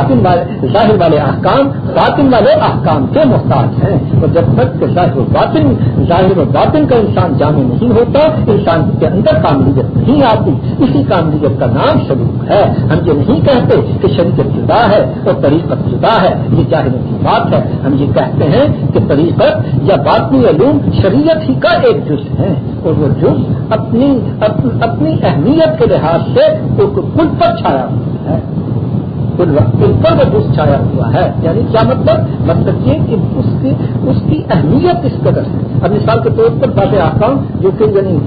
باطن والے ظاہر والے احکام، باطن والے احکام کے محتاج ہیں۔ اور جب تک کہ ظاہر و باطن ظاہر و باطن کا انسان جامع نہیں ہوتا، انسان کے اندر کاملیت نہیں آتی۔ اسی کاملیت کا نام سلوک ہے۔ ہم یہ نہیں کہتے کہ شریعت جدا ہے اور طریقت جدا ہے، یہ چاہنے کی بات ہے۔ ہم یہ کہتے ہیں کہ طریقت یا باطنی علوم شریعت ہی کا ایک جز ہے اور وہ جز اپنی اپنی اہمیت کے لحاظ سے کل پر چھایا ہوا ہے کل پر وہ چھایا ہوا ہے۔ یعنی کیا مطلب؟ مطلب یہ کہ اس کی اس کی اہمیت اس قدر ہے۔ اب مثال کے طور پر باتیں آتا ہوں، جو کہ یعنی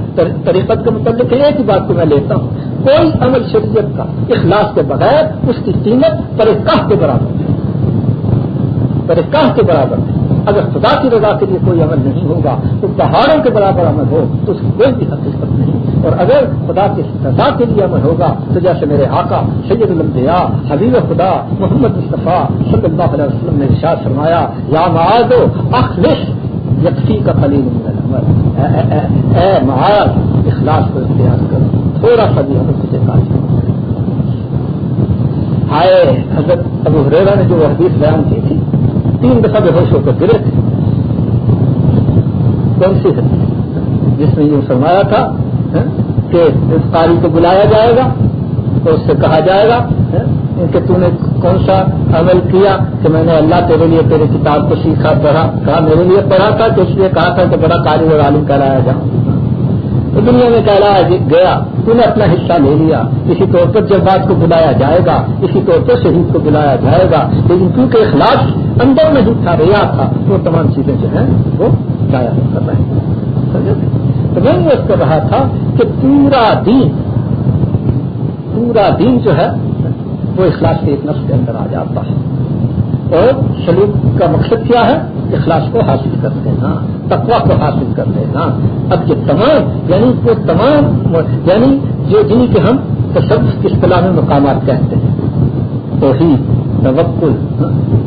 طریقت کے متعلق ایک ہی بات کو میں لیتا ہوں۔ کوئی عمل شریعت کا اخلاص کے بغیر اس کی قیمت پرکاہ کے برابر ہے۔ پرکاہ کے برابر ہے۔ اگر خدا کی رضا کے لیے کوئی عمل نہیں ہوگا تو پہاڑوں کے برابر عمل ہو، تو اس کی کوئی بھی حقیقت نہیں۔ اور اگر خدا کی رضا کے لیے عمل ہوگا، تو جیسے میرے آقا سید المدیا حبیب خدا محمد مصطفیٰ صلی اللہ علیہ وسلم نے ارشاد فرمایا، یا معاذ، اخلص یکسی کا خلیل اے معاذ، اخلاص کو اختیار کرو تھوڑا سا بھی ہمیں تجھے کاٹ آئے حضرت ابو حریرا نے جو حدیث بیان کی تھی تین دفعہ بے ہوش ہو کر گرے تھے کون سی ہے جس میں یہ فرمایا تھا کہ اس قاری کو بلایا جائے گا تو اس سے کہا جائے گا کہ تم نے کون سا عمل کیا کہ میں نے اللہ تیرے لیے تیرے کتاب کو سیکھا، پڑھا، کہا میرے لیے پڑھا تھا، تو اس لیے کہا تھا کہ بڑا کاری اور عالم کرایا جاؤں۔ تو دنیا میں کہلایا گیا تم نے اپنا حصہ لے لیا۔ اسی طور پر جب بات کو بلایا جائے گا، اسی طور پر شہید کو بلایا جائے گا۔ لیکن کیونکہ اخلاق اندر نہیں تھا ریا تھا، وہ تمام چیزیں جو ہیں، وہ ضائع کر رہے ہیں۔ تو میں نے اس کو تھا کہ پورا دین پورا دین جو ہے، وہ اخلاص کے ایک نفس کے اندر آ جاتا ہے۔ اور سلوک کا مقصد کیا ہے؟ اخلاص کو حاصل کر دینا تقوا کو حاصل کر دینا اب یہ تمام یعنی وہ تمام یعنی جو جن کے ہم تصوف کی اصطلاح میں مقامات کہتے ہیں۔ توحید، توکل،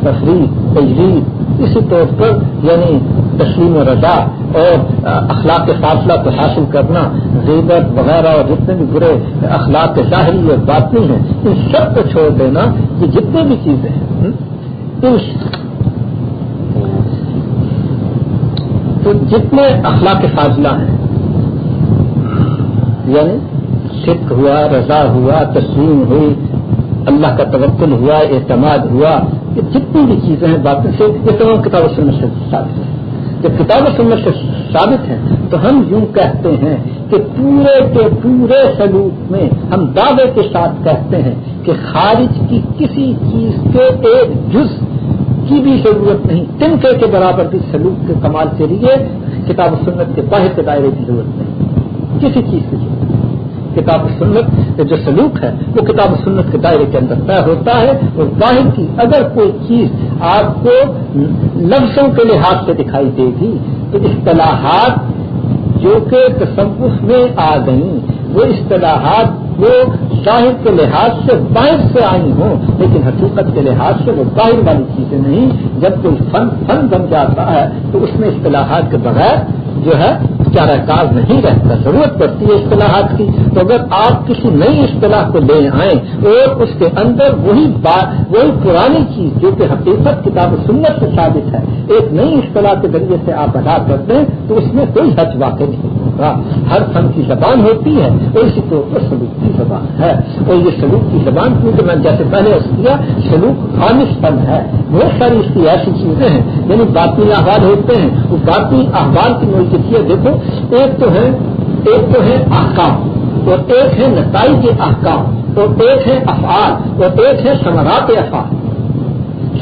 تفریح تجریح اسی طور پر یعنی تسلیم و رضا اور اخلاق کے فاصلہ کو حاصل کرنا۔ غیبت وغیرہ اور جتنے بھی برے اخلاق کے ظاہری اور باطنی ہیں، ان سب کو چھوڑ دینا، یہ جتنے بھی چیزیں ہیں۔ تو جتنے اخلاق فاضلہ ہیں یعنی صدق ہوا، رضا ہوا، تسلیم ہوئی، اللہ کا توکل ہوا، اعتماد ہوا، یہ جتنی بھی چیزیں ہیں، باقی سے یہ تمام کتاب و سنت سے ثابت ہیں۔ جب کتاب و سنت سے ثابت ہیں، تو ہم یوں کہتے ہیں کہ پورے کے پورے سلوک میں ہم دعوے کے ساتھ کہتے ہیں کہ خارج کی کسی چیز کے ایک جز کی بھی ضرورت نہیں۔ تنکے کے برابر بھی سلوک کے کمال کے لیے کتاب و سنت کے باہر کے دائرے کی ضرورت نہیں۔ کسی چیز کی ضرورت نہیں کتاب و سنت جو سلوک ہے، وہ کتاب و سنت کے دائرے کے اندر طے ہوتا ہے اور باہر کی اگر کوئی چیز آپ کو لفظوں کے لحاظ سے دکھائی دے گی، تو اصطلاحات جو کہ تصوف میں آ گئیں، وہ اصطلاحات وہ ظاہر کے لحاظ سے باہر سے آئی ہوں، لیکن حقیقت کے لحاظ سے وہ باہر والی چیزیں نہیں، جب کوئی فن فن بن جاتا ہے تو اس میں اصطلاحات کے بغیر جو ہے چارہ کار نہیں رہتا، ضرورت پڑتی ہے اصطلاحات کی۔ تو اگر آپ کسی نئی اصطلاح کو لے آئیں اور اس کے اندر وہی بات وہی پرانی چیز جو کہ حقیقت، کتاب سنت سے ثابت ہے، ایک نئی اصطلاح کے ذریعے سے آپ ادا کر دیں، تو اس میں کوئی حج واقع نہیں۔ ہوگا ہر فن کی زبان ہوتی ہے، اور اسی طور پر سلوک کی زبان ہے۔ اور یہ سلوک کی زبان کیونکہ میں جیسے پہلے اس کیا، سلوک خامش فن ہے۔ بہت ساری اس کی ایسی چیزیں ہیں یعنی باطنی احوال ہوتے ہیں۔ وہ باطنی احوال کی موجودگی دیکھو، ایک تو ہے ایک تو ہے احکام، اور ایک ہے نتائج کے احکام، اور ایک ہے افعال، اور ایک ہے سمرات افعال۔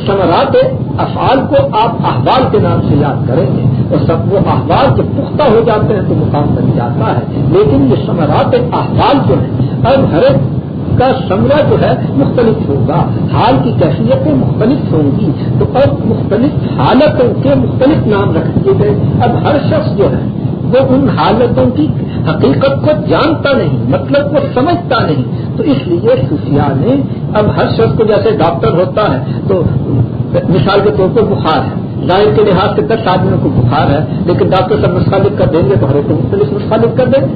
سمرات افعال کو آپ احوال کے نام سے یاد کریں گے۔ اور سب وہ احوال جب پختہ ہو جاتے ہیں تو مقام بن جاتا ہے۔ لیکن یہ سمرات احوال جو ہے اب ہر ایک کا سمرا جو ہے مختلف ہوگا۔ حال کی کیفیتیں مختلف ہوں گی۔ تو اب مختلف حالتوں کے مختلف نام رکھ دیے گئے۔ اب ہر شخص جو ہے، وہ ان حالتوں کی حقیقت کو جانتا نہیں مطلب وہ سمجھتا نہیں۔ تو اس لیے صوفیاء نے، اب ہر شخص کو جیسے ڈاکٹر ہوتا ہے، تو مثال کے طور پر بخار ہے۔ ظاہر کے لحاظ سے دس آدمیوں کو بخار ہے، لیکن ڈاکٹر سب نسخہ لکھ کر دیں گے تو ہر ایک مختلف نسخہ لکھ کر دیں۔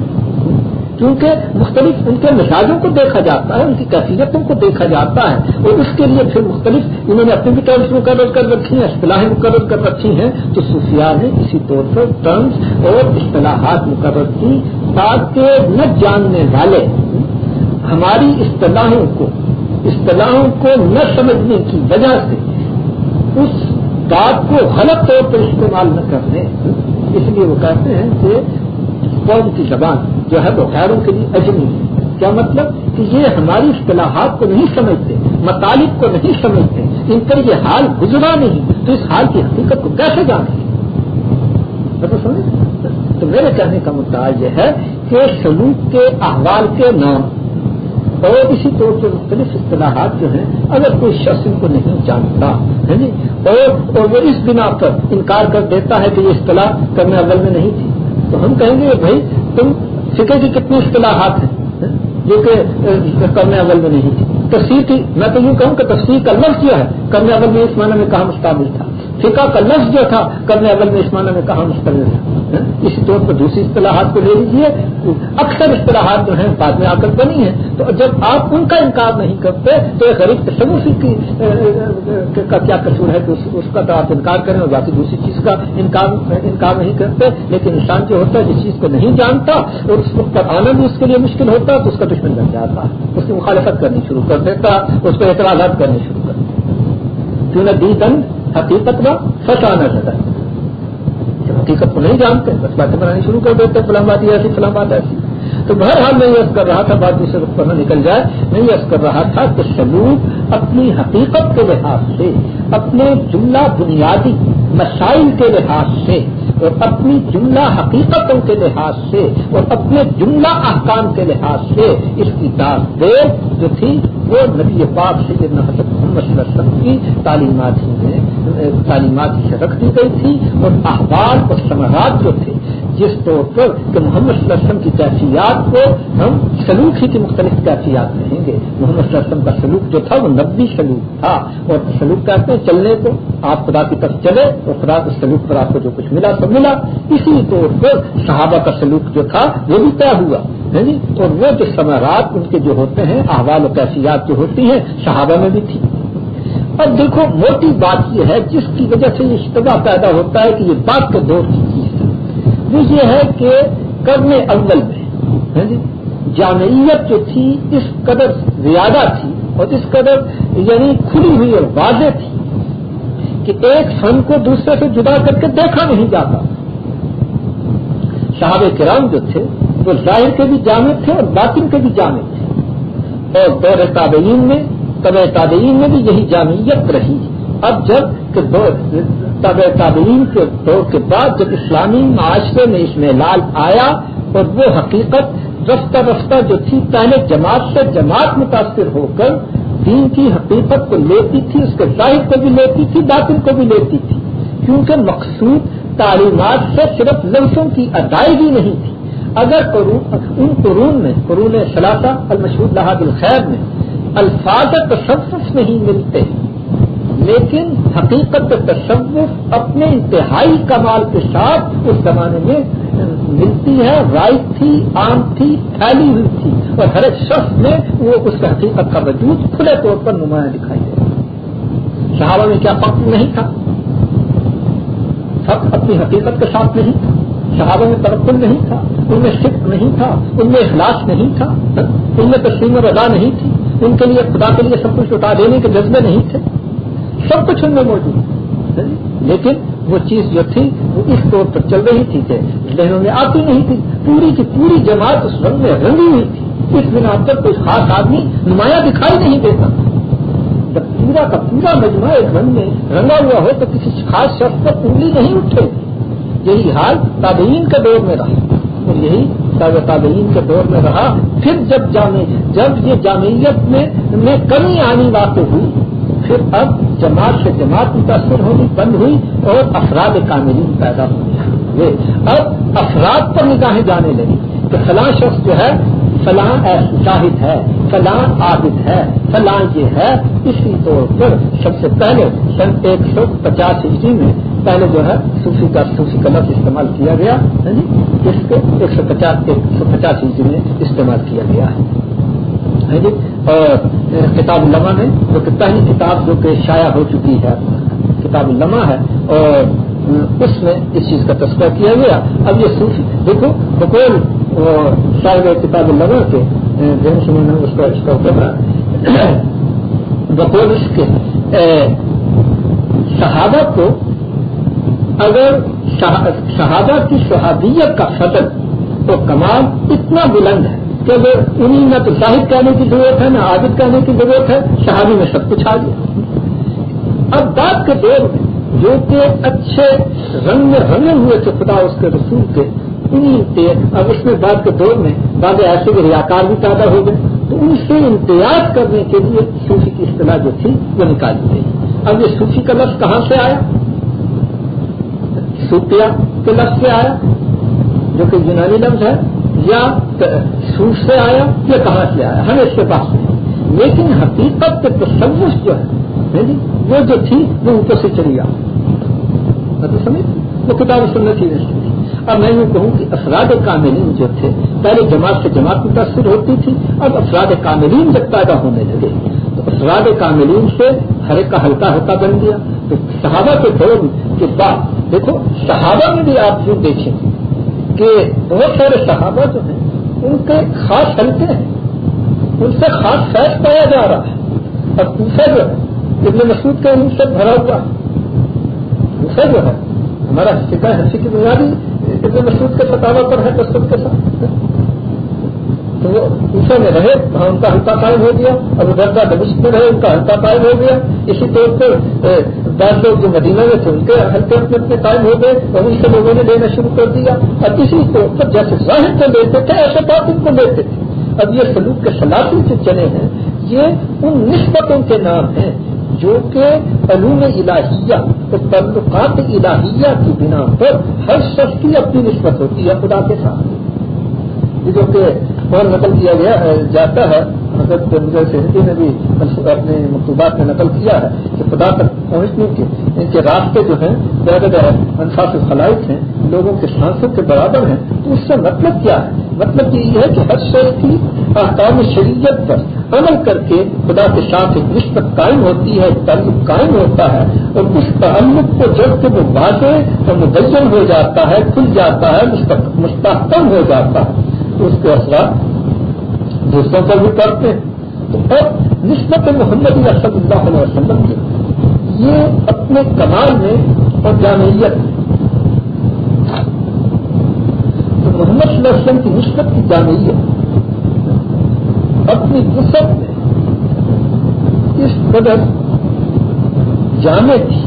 کیونکہ مختلف ان کے مزاجوں کو دیکھا جاتا ہے، ان کی کیفیتوں کو دیکھا جاتا ہے، اور اس کے لیے پھر مختلف انہوں نے اپنی بھی ٹرمس مقرر کر رکھی ہیں، اصطلاحیں مقرر کر رکھی ہیں۔ تو صوفیاء نے اسی طور پر ٹرمس اور اصطلاحات مقرر کی تاکہ نہ جاننے والے ہماری اصطلاحوں کو اصطلاحوں کو نہ سمجھنے کی وجہ سے اس بات کو غلط طور پر استعمال نہ کرنے۔ اس لیے وہ کہتے ہیں کہ قوم کی زبان جو ہے وہ خیروں کے لیے اجمی ہے۔ کیا مطلب؟ کہ یہ ہماری اصطلاحات کو نہیں سمجھتے، مطالب کو نہیں سمجھتے، ان پر یہ حال گزرا نہیں، تو اس حال کی حقیقت کو کیسے جانیں سمجھ تو میرے کہنے کا مدعا یہ ہے کہ سلوک کے احوال کے نام اور اسی طور سے مختلف اصطلاحات جو ہیں، اگر کوئی شخص ان کو نہیں جانتا، ہے جی اور وہ اس بنا پر انکار کر دیتا ہے کہ یہ اصطلاح کرنے اول میں نہیں تھی۔ تو ہم کہیں گے، بھائی، تم فکر کی کتنی اصطلاحات ہیں جو کہ کرنے اول میں نہیں تھی۔ تفسیر کی میں تو یوں کہوں کہ تفسیر کا لفظ جو ہے، کرنے اول میں اس معنی میں کہاں مستقبل تھا؟ فقہ کا لفظ جو تھا کرنے اول میں اس معنی میں کہاں مستقبل تھا اسی طور پر دوسری اصطلاحات کو لے لیجیے اکثر اصطلاحات جو ہیں، بعد میں آ کر بنی ہیں۔ تو جب آپ ان کا انکار نہیں کرتے، تو ایک غریب تصور کی کا کیا قصور ہے کہ اس کا تو آپ انکار کریں اور باقی دوسری چیز کا انکار انکار نہیں کرتے۔ لیکن انسان جو ہوتا ہے، جس چیز کو نہیں جانتا اور اس وقت پر آنا بھی اس کے لیے مشکل ہوتا، تو اس کا دشمن بن جاتا۔ اس کی مخالفت کرنی شروع کر دیتا، اس کو اعتراضات کرنے شروع کر دیتا۔ کیوں نہ دی دن حقیقت میں فسانا چاہتا ہے حقیقت کو نہیں جانتے، بس باتیں بنانی شروع کر دیتے، فلاں بات ایسی، فلاں بات ایسی۔ تو بہرحال میں یہ کر رہا تھا، بات دوسرے پر نہ نکل جائے، میں یہ کر رہا تھا کہ سلوک اپنی حقیقت کے لحاظ سے، اپنے جملہ بنیادی مسائل کے لحاظ سے، اور اپنی جملہ حقیقتوں کے لحاظ سے، اور اپنے جملہ احکام کے لحاظ سے اس کی دیر جو تھی وہ نبی پاک سے حضرت محمد صلی اللہ علیہ وسلم کی تعلیمات میں تعلیمات سے رکھ دی گئی تھی اور احبار اور سماعات جو تھے، جس طور پر کہ محمد صلی اللہ علیہ وسلم کی کیفیات کو ہم سلوک ہی کی مختلف کیفیات کہیں گے۔ محمد صلی اللہ علیہ وسلم کا سلوک جو تھا، وہ نبی سلوک تھا۔ اور سلوک کہتے ہیں، چلنے کو، آپ خدا کی طرف چلے اور خدا کے سلوک پر آپ کو جو کچھ ملا، سب ملا۔ اسی طور پر صحابہ کا سلوک جو تھا، وہ بھی طے ہوا۔ جی؟ اور وہ جو سمارات ان کے جو ہوتے ہیں، احوال و کیفیات جو ہوتی ہیں، صحابہ میں بھی تھی۔ اب دیکھو، موٹی بات یہ ہے، جس کی وجہ سے یہ اشتباہ پیدا ہوتا ہے کہ یہ بات کے دور کی چیز ہے۔ وہ یہ ہے کہ کرنے اول میں جی؟ جامعیت جو تھی، اس قدر زیادہ تھی اور اس قدر یعنی کھلی ہوئی اور واضح تھی کہ ایک فن کو دوسرے سے جدا کر کے دیکھا نہیں جاتا۔ صحابہ کرام جو تھے وہ ظاہر کے بھی جامع تھے اور باطن کے بھی جامع تھے۔ اور دور تابعین میں طب تابعین میں بھی یہی جامعیت رہی۔ اب جب طب تابعین کے دور کے بعد جب اسلامی معاشرے میں اس میں لال آیا اور وہ حقیقت رفتہ رفتہ جو تھی، پہلے جماعت سے جماعت متاثر ہو کر دین کی حقیقت کو لیتی تھی، اس کے ظاہر کو بھی لیتی تھی، باطن کو بھی لیتی تھی۔ کیونکہ مقصود تعلیمات سے صرف لفظوں کی ادائیگی نہیں تھی۔ اگر ان قرون میں، قرون سلاطہ المشہور لحاظ الخیر میں الفاظ تصوف نہیں ملتے، لیکن حقیقت تصوف اپنے انتہائی کمال کے ساتھ اس زمانے میں ملتی ہے رائٹ تھی، عام تھی، پھیلی ہوئی تھی، اور ہر ایک شخص میں وہ اس کا حقیقت کا وجود کھلے طور پر نمایاں دکھائی دے صحابہ میں کیا فخر نہیں تھا؟ فخر اپنی حقیقت کے ساتھ نہیں تھا۔ صحابہ میں ترقل نہیں تھا، ان میں شک نہیں تھا، ان میں اخلاص نہیں تھا، ان میں تسلیم رضا نہیں تھی، ان کے لیے خدا کے لیے سب کچھ اٹھا دینے کے جذبے نہیں تھے۔ سب کچھ ان میں موجود لیکن وہ چیز جو تھی، وہ اس طور پر چل رہی تھی کہ ذہنوں میں آتی نہیں تھی، پوری کی پوری جماعت اس رنگ میں رنگی ہوئی تھی۔ اس بنا پر کوئی خاص آدمی نمایاں دکھائی نہیں دیتا۔ جب پورا کا پورا مجموعہ ایک رنگ میں رنگا ہوا ہو تو کسی خاص شخص پر انگلی نہیں اٹھے۔ یہی حال تابعین کے دور میں رہا۔ اور یہی تابعین کے دور میں رہا۔ پھر جب جامع جب یہ جامعیت میں میں کمی آنی واقع ہوئی، پھر اب جماعت سے جماعت متاثر ہونی بند ہوئی اور افراد کاملین پیدا ہوئے اب افراد پر نگاہیں جانے لگی کہ فلاں شخص جو ہے، فلاں شاہد ہے، فلاں عابد ہے، فلاں یہ ہے۔ اسی طور پر سب سے پہلے سن ایک سو پچاس عیسوی میں پہلے جو ہے صوفی کا صوفی کا لفظ استعمال کیا گیا ہے جی اس کو ایک سو پچاس ایک سو پچاس عیسوی میں استعمال کیا گیا ہے۔ جی اور کتاب الما میں، جو کہ پہلی کتاب جو کہ شائع ہو چکی ہے، کتاب الما ہے، اور اس میں اس چیز کا تذکرہ کیا گیا۔ اب یہ صوفی، دیکھو بکول شاید کتاب الما کے ذہن سے میں نے اس کا اس کا بکول اس کے صحابہ کو اگر شہادہ کی شہادیت کا فضل تو کمال اتنا بلند ہے کہ وہ انہیں نہ تو شاہد کہنے کی ضرورت ہے، نہ عابد کہنے کی ضرورت ہے، شہادی میں سب کچھ آ گیا۔ اب بات کے دور میں جو کہ اچھے رنگ میں رنگے ہوئے تھے خدا اس کے رسول کے، انہیں اب اس میں بات کے دور میں بعض ایسے کے ریاکار بھی پیدا ہو گئے۔ تو ان سے امتیاز کرنے کے لیے صوفی کی اصطلاح جو تھی، وہ نکالی گئی۔ اب یہ صوفی کا لفظ کہاں سے آیا؟ سوپیا کے لفظ سے آیا؟ جو کہ یونانی لفظ ہے، یا سوٹ سے آیا یا کہاں سے آیا؟ ہمیں اس کے پاس نہیں۔ لیکن حقیقت کے تصوف جو ہے یعنی وہ جو تھی، وہ اوپر سے چلی آ۔ سمجھ؟ وہ کتاب سنت ہی نہیں۔ اب میں یوں کہوں کہ افراد کاملین جو تھے، پہلے جماعت سے جماعت متاثر ہوتی تھی، اب افراد کاملین جب پیدا ہونے لگے، تو افراد کاملین سے ہر ایک کا ہلکا ہلکا بن گیا۔ تو صحابہ کے دور کے بعد، دیکھو، صحابہ میں بھی آپ یوں دیکھیں کہ بہت سارے صحابہ جو ہیں، ان کے خاص ہلکے ہیں، ان سے خاص فیض پایا جا رہا ہے۔ اور دوسرا جو ہے، ابن مسعود کے ان سے بھرا ہوا دوسرا جو ہے، ہمارا سکا ہنسی کی بنیادی ابن مسعود کے فتوا پر ہے کثرت کے ساتھ۔ تو وہ اوپر میں رہے، وہاں ان کا ہلکا قائم ہو گیا اب دردا دمشق میں رہے، ان کا ہلکا قائم ہو گیا۔ اسی طور پر دس لوگ جو مدینہ میں تھے، ان کے ہلکے اپنے اپنے قائم ہو گئے وہیں سے لوگوں نے لینا شروع کر دیا۔ اور اسی طور پر جیسے ظاہر کو لیتے تھے، ایسے باطن کو لیتے تھے۔ اب یہ سلوک کے سلاطی جو چلے ہیں، یہ ان نسبتوں کے نام ہیں، جو کہ علوم الہیہ تو تعلقات الہیہ کی بنا پر ہر شخص کی اپنی نسبت ہوتی ہے خدا کے ساتھ۔ جو کہ اور نقل کیا گیا جاتا ہے، حضرت مجھے نے بھی اپنے مکتوبات میں نقل کیا ہے کہ خدا تک پہنچنے کے، ان کے راستے جو ہیں، زیادہ انصاف خلائق ہیں، لوگوں کے سانسوں کے برابر ہیں۔ تو اس سے مطلب کیا ہے؟ مطلب یہ ہے کہ ہر شہر کی احکام شریعت پر عمل کر کے خدا کے ساتھ ایک نسبت قائم ہوتی ہے تعلق قائم ہوتا ہے، اور اس تعلق کو جبکہ وہ واضح اور مدین ہو جاتا ہے، کھل جاتا ہے، مستحکم ہو جاتا ہے۔ اس کے اثرات دوسروں پر بھی پڑتے ہیں۔ تو اب نسبت محمد صلی اللہ علیہ وسلم کی، یہ اپنے کمال میں اور جامعیت تو محمد صلی اللہ علیہ وسلم کی نسبت کی جامعیت، اپنی وسط میں اس قدر جامع تھی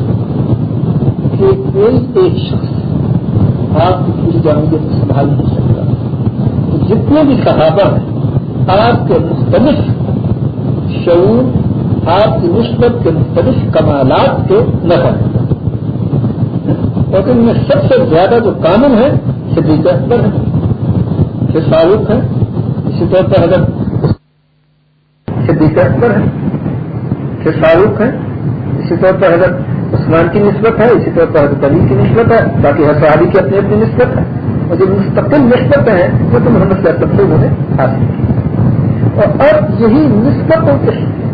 کہ کوئی ایک شخص آپ کی پوری جامعیت کو سنبھال نہیں سکتا۔ جتنے بھی صحابہ ہیں آپ کے مختلف شعور، آپ کی نسبت کے مختلف کمالات کے نظر اور ان میں سب سے زیادہ جو قانون ہے، صدیق اکبر ہے پھر فاروق ہے، اسی طور پر حضرت صدیق اکبر ہے پھر فاروق ہے، اسی طور پر حضرت عثمان کی نسبت ہے، اسی طور پر حضرت علی کی نسبت ہے، باقی حسابی کی اپنی اپنی نسبت ہے۔ اور جو مستقل نسبت ہیں، وہ تو محمد صلی اللہ علیہ وسلم نے حاصل کی۔ اور اب یہی نسبتوں کے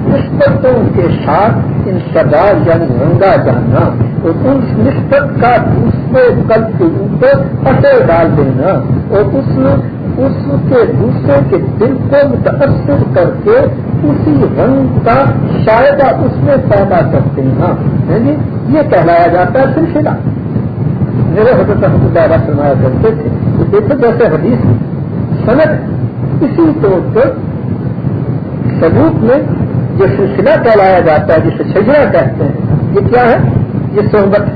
نسبتوں کے ساتھ انتظار یعنی رنگا جانا، اور اس نسبت کا دوسرے کل کے اوپر اثر ڈال دینا، اور اس اس کے دوسرے کے دل کو متاثر کر کے اسی رنگ کا شاید اس میں پیدا کرتے ہیں یعنی یہ کہلایا جاتا ہے سلسلہ۔ میرے حضرت رحمۃ اللہ فرمایا کرتے تھے دیکھو جیسے حدیث سنت اسی طور پر ثبوت میں جو سلسلہ کہلایا جاتا ہے، جسے شجرا کہتے ہیں، یہ کیا ہے؟ یہ صحبت ہے۔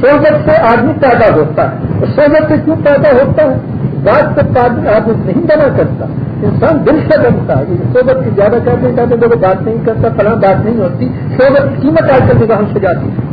صحبت سے آدمی پیدا ہوتا ہے۔ اور صحبت سے کیوں پیدا ہوتا ہے؟ بات سے آدمی نہیں بنا کرتا انسان دل سے بنتا ہے۔ صحبت کی زیادہ کہتے ہیں کہتے بات نہیں کرتا، فلاں بات نہیں ہوتی۔ صحبت کی قیمت آج کل نگاہوں سے جاتی ہے۔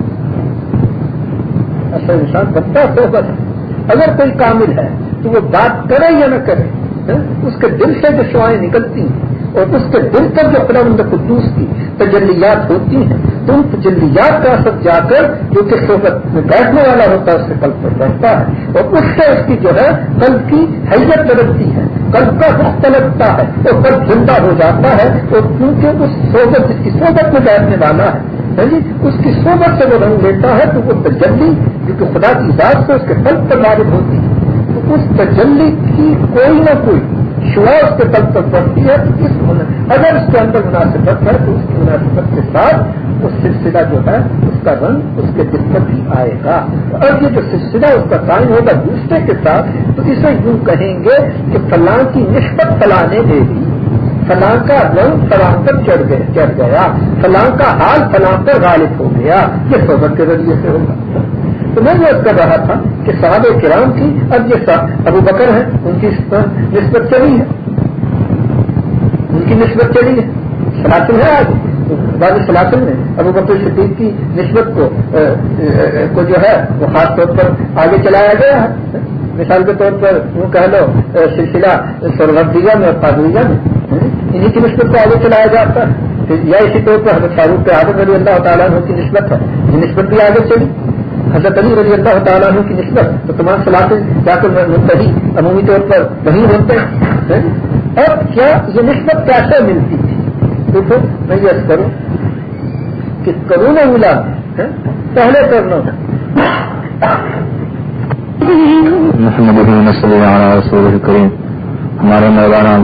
اصل انسان بنتا صحبت اگر کوئی کامل ہے، تو وہ بات کرے یا نہ کرے ہاں؟ اس کے دل سے جو شوائیں نکلتی ہیں، اور اس کے دل پر جو خدا قدوس کی تجلیات ہوتی ہیں تو ان تجلیات کا اثر جا کر جو کہ صحبت میں بیٹھنے والا ہوتا ہے، اس کے قلب پر بیٹھتا ہے۔ اور اس سے اس کی جو ہے، قلب کی حیثیت بدلتی ہے۔ قلب کا رخ تلکتا ہے، اور قلب زندہ ہو جاتا ہے۔ اور کیونکہ اس صحبت، جس کی صحبت میں بیٹھنے والا ہے ہاں جی؟ اس کی صحبت سے وہ رنگ لیتا ہے، تو وہ تجلی جو کہ خدا کی ذات سے اس کے قلب پر معلوم ہوتی ہے۔ تو اس تجلی کی کوئی نہ کوئی شعا اس کے تل پر پڑتی ہے، اس اگر اس کے اندر مناسبت ہے، تو اس کی مناسبت کے ساتھ وہ سلسلہ جو ہے، اس کا رنگ اس کے دل پر بھی آئے گا۔ اور یہ جو سلسلہ اس کا قائم ہوگا دوسرے کے ساتھ، تو اسے یوں کہیں گے کہ فلاں کی نسبت فلانے دے دی۔ فلاں کا رنگ فلاں پر چڑھ گیا۔ فلاں کا حال فلاں پر غالب ہو گیا۔ یہ صحبت کے ذریعے سے ہوگا۔ تو میں یہ کر رہا تھا کہ صحابہ کرام کی اب یہ ابو بکر ہے، ان کی نسبت چلی ہے۔ ان کی نسبت چلی ہے۔ سلاطن ہے آج۔ بعض سلاطن میں ابو بکر صدیق کی نسبت کو کو جو ہے، وہ خاص طور پر آگے چلایا گیا ہے۔ مثال کے طور پر وہ کہہ لو سلسلہ سروردیہ میں اور فاضویہ میں۔ انہیں کی نسبت کو آگے چلایا جاتا ہے۔ یا اسی طور پر حضرت فاروق کے عادت علی اللہ تعالیٰ کی نسبت ہے۔ یہ نسبت بھی آگے چلی۔ حضرت علی رضی اللہ تعالیٰ عنہ کی نسبت تو تمام سلاطیں جا کر منتحی عمومی طور پر وہیں ہوتے اور کیا یہ نسبت کیسے ملتی تھی؟ دیکھو، میں یہ کروں کہ کرونا ملا پہلے کرنا محمد رسول کریم ہمارے مولانا